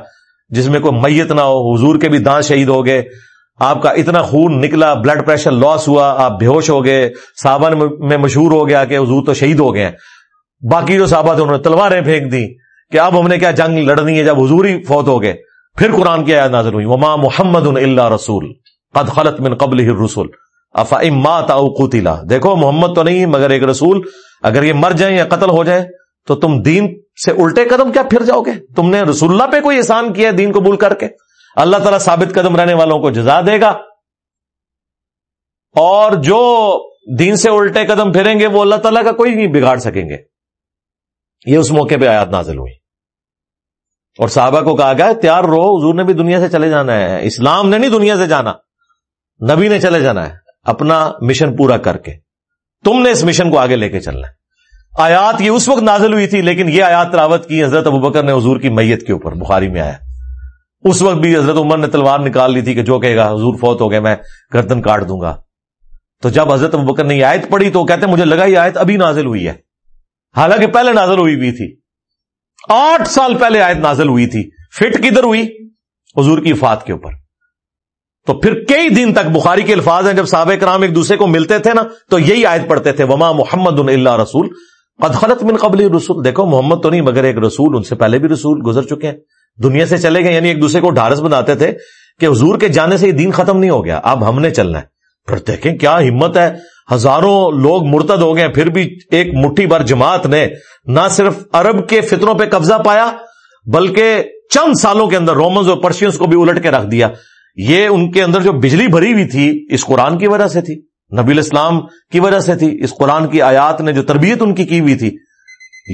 جس میں کوئی میت نہ ہو، حضور کے بھی دانت شہید ہو گئے۔ آپ کا اتنا خون نکلا بلڈ پریشر لاس ہوا، آپ بے ہوش ہو گئے۔ صحابہ میں مشہور ہو گیا کہ حضور تو شہید ہو گئے ہیں۔ باقی جو صحابہ تھے، انہوں نے تلواریں پھینک دی کہ اب ہم نے کیا جنگ لڑنی ہے جب حضور ہی فوت ہو گئے۔ پھر قرآن کی آیات نازل ہوئی۔ وما محمد اللہ رسول۔ قد خلط من قبل رسول افا امات او قتلا دیکھو، محمد تو نہیں، مگر ایک رسول۔ اگر یہ مر جائیں یا قتل ہو جائے، تو تم دین سے الٹے قدم کیا پھر جاؤ گے؟ تم نے رسول اللہ پہ کوئی احسان کیا دین قبول کر کے؟ اللہ تعالیٰ ثابت قدم رہنے والوں کو جزا دے گا۔ اور جو دین سے الٹے قدم پھریں گے، وہ اللہ تعالیٰ کا کوئی نہیں بگاڑ سکیں گے۔ یہ اس موقع پہ آیات نازل ہوئی۔ اور صحابہ کو کہا گیا تیار رہو، حضور نے بھی دنیا سے چلے جانا ہے، اسلام نے نہیں دنیا سے جانا، نبی نے چلے جانا ہے، اپنا مشن پورا کر کے۔ تم نے اس مشن کو آگے لے کے چلنا ہے۔ آیات یہ اس وقت نازل ہوئی تھی، لیکن یہ آیات تلاوت کی، حضرت ابو بکر نے حضور کی میت کے اوپر، بخاری میں آیا۔ اس وقت بھی حضرت عمر نے تلوار نکال لی تھی کہ جو کہے گا، حضور فوت ہو گئے، میں گردن کاٹ دوں گا۔ تو جب حضرت ابو بکر نے یہ آیت پڑھی تو کہتے مجھے لگا یہ آیت ابھی نازل ہوئی ہے۔ حالانکہ پہلے نازل ہوئی بھی تھی۔ آٹھ سال پہلے آیت نازل ہوئی تھی۔ فٹ کدھر ہوئی؟ حضور کی فات کے اوپر۔ تو پھر کئی دن تک بخاری کے الفاظ ہیں، جب صحابہ کرام ایک دوسرے کو ملتے تھے نا، تو یہی آیت پڑھتے تھے، وما محمد اللہ رسول۔ خلط من قبل رسول دیکھو، محمد تو نہیں، مگر ایک رسول، ان سے پہلے بھی رسول گزر چکے ہیں۔ دنیا سے چلے گئے یعنی ایک دوسرے کو ڈھارس بناتے تھے کہ حضور کے جانے سے یہ دین ختم نہیں ہو گیا، اب ہم نے چلنا ہے۔ پھر دیکھیں کیا ہمت ہے۔ ہزاروں لوگ مرتد ہو گئے پھر بھی ایک مٹھی بھر جماعت نے نہ صرف عرب کے فطروں پہ قبضہ پایا، بلکہ چند سالوں کے اندر رومنز اور پرشینس کو بھی الٹ کے رکھ دیا۔ یہ ان کے اندر جو بجلی بھری ہوئی تھی، اس قرآن کی وجہ سے تھی۔ نبی الاسلام کی وجہ سے تھی۔ اس قرآن کی آیات نے جو تربیت ان کی کی ہوئی تھی،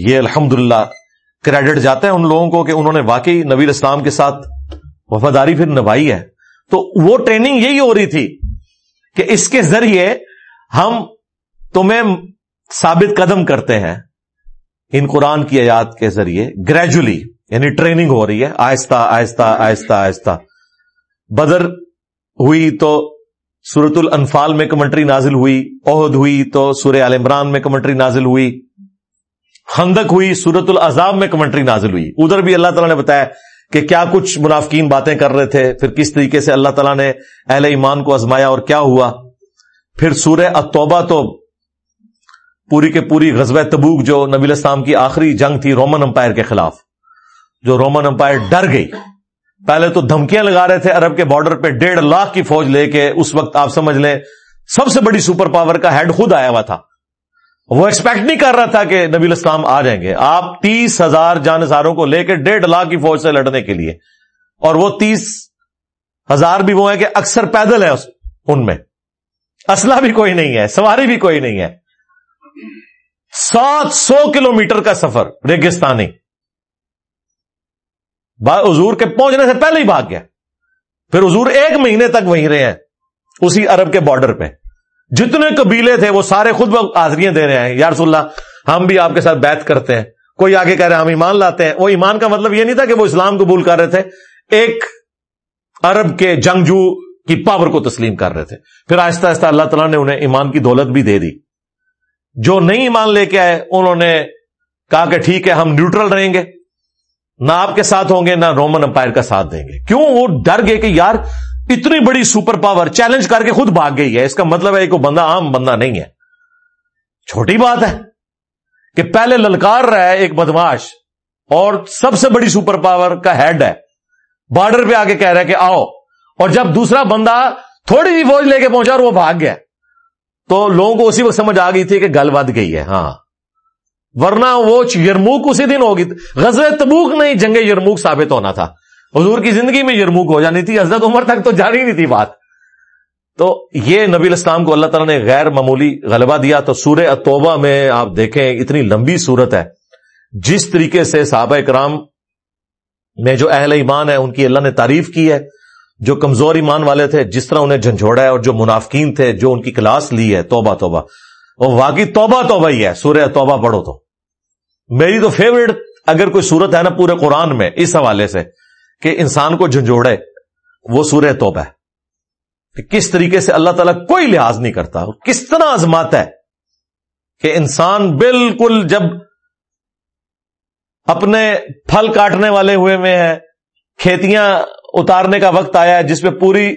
یہ الحمد کریڈٹ جاتا ہے ان لوگوں کو کہ انہوں نے واقعی نبی الاسلام کے ساتھ وفاداری پھر نبھائی ہے۔ تو وہ ٹریننگ یہی ہو رہی تھی کہ اس کے ذریعے ہم تمہیں ثابت قدم کرتے ہیں ان قرآن کی آیات کے ذریعے گریجولی یعنی ٹریننگ ہو رہی ہے، آہستہ آہستہ آہستہ آہستہ۔ بدر ہوئی تو سورت الانفال میں کمنٹری نازل ہوئی عہد ہوئی تو سورہ عال عمران میں کمنٹری نازل ہوئی، خندق ہوئی سورت العذاب میں کمنٹری نازل ہوئی۔ ادھر بھی اللہ تعالیٰ نے بتایا کہ کیا کچھ منافقین باتیں کر رہے تھے؟ پھر کس طریقے سے اللہ تعالیٰ نے اہل ایمان کو ازمایا اور کیا ہوا؟ پھر سورہ اتوبہ تو پوری کے پوری غزب تبوک جو نبی اسلام کی آخری جنگ تھی رومن امپائر کے خلاف، جو رومن امپائر ڈر گئی۔ پہلے تو دھمکیاں لگا رہے تھے عرب کے بارڈر پہ، ڈیڑھ لاکھ کی فوج لے کے اس وقت آپ سمجھ لیں، سب سے بڑی سپر پاور کا ہیڈ خود آیا ہوا تھا۔ وہ ایکسپیکٹ نہیں کر رہا تھا کہ نبی اسلام آ جائیں گے۔ آپ تیس ہزار جانساروں کو لے کے ڈیڑھ لاکھ کی فوج سے لڑنے کے لیے۔ اور وہ تیس ہزار بھی وہ ہیں کہ اکثر پیدل ہے ان میں۔ اسلحہ بھی کوئی نہیں ہے، سواری بھی کوئی نہیں ہے۔ سات سو کلو میٹر کا سفر ریگستانی۔ حضور کے پہنچنے سے پہلے ہی بھاگ گیا۔ پھر حضور ایک مہینے تک وہیں رہے ہیں، اسی عرب کے بارڈر پہ۔ جتنے قبیلے تھے وہ سارے خود حاضریاں دے رہے ہیں۔ یارس اللہ، ہم بھی آپ کے ساتھ بیت کرتے ہیں۔ کوئی آگے کہہ رہے ہیں ہم ایمان لاتے ہیں۔ وہ ایمان کا مطلب یہ نہیں تھا کہ وہ اسلام قبول کر رہے تھے۔ ایک عرب کے جنگجو کی پاور کو تسلیم کر رہے تھے۔ پھر آہستہ آہستہ اللہ تعالیٰ نے انہیں ایمان کی دولت بھی دے دی۔ جو نہیں ایمان لے کے آئے، انہوں نے کہا کہ ٹھیک ہے، ہم نیوٹرل رہیں گے۔ نہ آپ کے ساتھ ہوں گے، نہ رومن امپائر کا ساتھ دیں گے۔ کیوں؟ وہ ڈر گئے کہ یار اتنی بڑی سپر پاور چیلنج کر کے خود بھاگ گئی ہے۔ اس کا مطلب ہے کہ بندہ عام بندہ نہیں ہے۔ چھوٹی بات ہے کہ پہلے للکار رہا ہے ایک بدماش اور سب سے بڑی سپر پاور کا ہیڈ ہے۔ بارڈر پہ آگے کہہ رہا ہے کہ آؤ۔ اور جب دوسرا بندہ تھوڑی سی فوج لے کے پہنچا اور وہ بھاگ گیا تو لوگوں کو اسی وقت سمجھ آ گئی تھی کہ گل ود گئی ہے۔ ہاں۔ ورنہ وہ یرموک اسی دن ہوگی۔ غزل تبوک نہیں جنگ یرموک ثابت ہونا تھا۔ حضور کی زندگی میں یرموک ہو جانی تھی، حضرت عمر تک تو جانی نہیں تھی بات۔ تو یہ نبی الاسلام کو اللہ تعالیٰ نے غیر معمولی غلبہ دیا۔ تو سورہ توبہ میں آپ دیکھیں، اتنی لمبی صورت ہے۔ جس طریقے سے صحابہ کرام میں جو اہل ایمان ہے ان کی اللہ نے تعریف کی ہے۔ جو کمزور ایمان والے تھے، جس طرح انہیں جھنجھوڑا ہے اور جو منافقین تھے، جو ان کی کلاس لی ہے، توبہ توبہ۔ وہ واقعی توبہ توبہ ہی ہے۔ سورہ توبہ پڑھو تو۔ میری تو فیوریٹ اگر کوئی صورت ہے نا پورے قرآن میں، اس حوالے سے۔ کہ انسان کو جھنجھوڑے، وہ سورہ توبہ ہے۔ کہ کس طریقے سے اللہ تعالیٰ کوئی لحاظ نہیں کرتا کس طرح آزمات ہے کہ انسان بالکل جب اپنے پھل کاٹنے والے ہوئے میں ہے، کھیتیاں اتارنے کا وقت آیا ہے، جس پہ پوری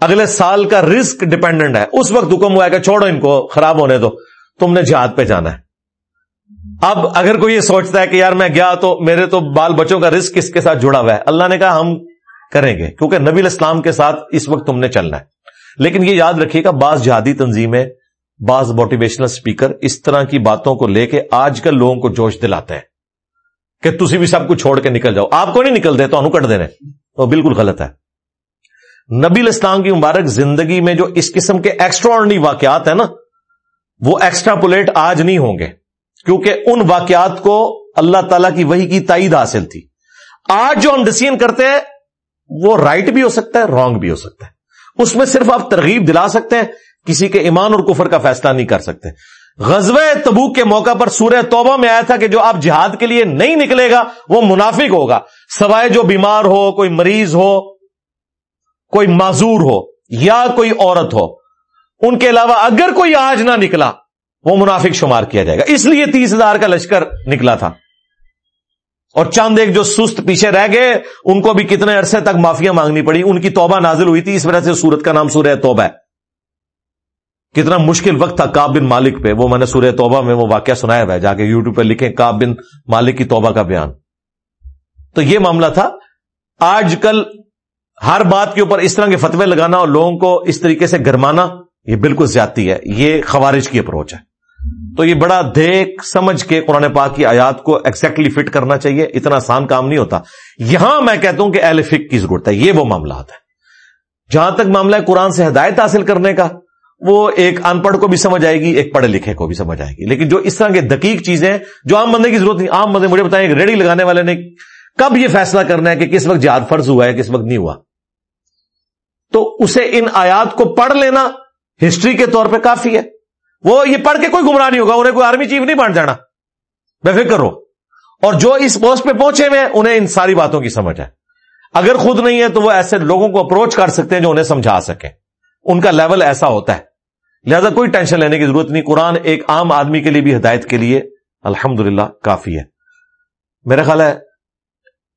اگلے سال کا رسک ڈپینڈنٹ ہے، اس وقت حکم ہوا ہے کہ چھوڑو ان کو، خراب ہونے دو، تم نے جہاد پہ جانا ہے۔ اب اگر کوئی یہ سوچتا ہے کہ یار میں گیا تو میرے تو بال بچوں کا رسک کس کے ساتھ جڑا ہوا ہے؟ اللہ نے کہا ہم کریں گے، کیونکہ نبی الاسلام کے ساتھ اس وقت تم نے چلنا ہے۔ لیکن یہ یاد رکھیے گا بعض جہادی تنظیمیں بعض موٹیویشنل اسپیکر اس طرح کی باتوں کو لے کے آج کل لوگوں کو جوش دلاتے ہیں کہ تھی بھی سب کچھ چھوڑ کے نکل جاؤ۔ آپ کو نہیں نکل دے تو کٹ دینے۔ وہ بالکل غلط ہے۔ نبی الاسلام کی مبارک زندگی میں جو اس قسم کے ایکسٹرا واقعات ہیں نا، وہ ایکسٹرا پولیٹ آج نہیں ہوں گے۔ کیونکہ ان واقعات کو اللہ تعالی کی وہی کی تائید حاصل تھی۔ آج جو ہم ڈسیزن کرتے ہیں، وہ رائٹ بھی ہو سکتا ہے رانگ بھی ہو سکتا ہے۔ اس میں صرف آپ ترغیب دلا سکتے ہیں، کسی کے ایمان اور کفر کا فیصلہ نہیں کر سکتے۔ غزب تبوک کے موقع پر سورہ توبہ میں آیا تھا کہ جو آپ جہاد کے لیے نہیں نکلے گا، وہ منافق ہوگا۔ سوائے جو بیمار ہو، کوئی مریض ہو، کوئی معذور ہو، یا کوئی عورت ہو۔ ان کے علاوہ اگر کوئی آج نہ نکلا وہ منافق شمار کیا جائے گا۔ اس لیے تیس ہزار کا لشکر نکلا تھا۔ اور چاند ایک جو سست پیچھے رہ گئے، ان کو بھی کتنے عرصے تک معافیا مانگنی پڑی۔ ان کی توبہ نازل ہوئی تھی۔ اس وجہ سے سورت کا نام سورہ توبہ ہے۔ کتنا مشکل وقت تھا کاب بن مالک پہ۔ وہ میں نے سورہ توبہ میں وہ واقعہ سنایا ہوا ہے۔ جا کے یوٹیوب پہ لکھیں کاب بن مالک کی توبہ کا بیان۔ تو یہ معاملہ تھا۔ آج کل ہر بات کے اوپر اس طرح کے فتوے لگانا اور لوگوں کو اس طریقے سے گرمانا، یہ بالکل زیادتی ہے۔ یہ خوارج کی اپروچ ہے۔ تو یہ بڑا دیکھ سمجھ کے قرآن پاک کی آیات کو ایکزیکٹلی فٹ کرنا چاہیے، اتنا آسان کام نہیں ہوتا۔ یہاں میں کہتا ہوں کہ اہل فک کی ضرورت ہے، یہ وہ معاملات ہے جہاں تک معاملہ ہے قرآن سے ہدایت حاصل کرنے کا، وہ ایک ان پڑھ کو بھی سمجھ آئے گی، ایک پڑھے لکھے کو بھی سمجھ آئے گی۔ لیکن جو اس طرح کے دقیق چیزیں جو عام بندے کی ضرورت نہیں، عام بندے مجھے بتائیں ریڈی لگانے والے نے کب یہ فیصلہ کرنا ہے کہ کس وقت جہاد فرض ہوا ہے، کس وقت نہیں ہوا۔ تو اسے ان آیات کو پڑھ لینا ہسٹری کے طور پہ کافی ہے۔ وہ یہ پڑھ کے کوئی گمراہ نہیں ہوگا، انہیں کوئی آرمی چیف نہیں بن جانا۔ بے فکر ہو اور جو اس پوسٹ پہ پہنچے ہوئے انہیں ان ساری باتوں کی سمجھ ہے۔ اگر خود نہیں ہے تو وہ ایسے لوگوں کو اپروچ کر سکتے ہیں جو انہیں سمجھا سکیں۔ ان کا لیول ایسا ہوتا ہے۔ لہذا کوئی ٹینشن لینے کی ضرورت نہیں۔ قرآن ایک عام آدمی کے لیے بھی ہدایت کے لیے الحمد کافی ہے۔ میرا خیال ہے،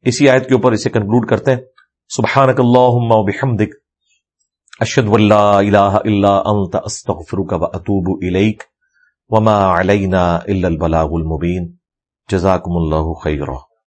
اسی آیت کے اوپر اسے کنکلوڈ کرتے ہیں۔ سبحانک اللہم و بحمدک۔ اشد اللہ الہ الا انت استغفرک و اتوب الیک وما علینا الا البلاغ المبین جزاکم اللہ خیرہ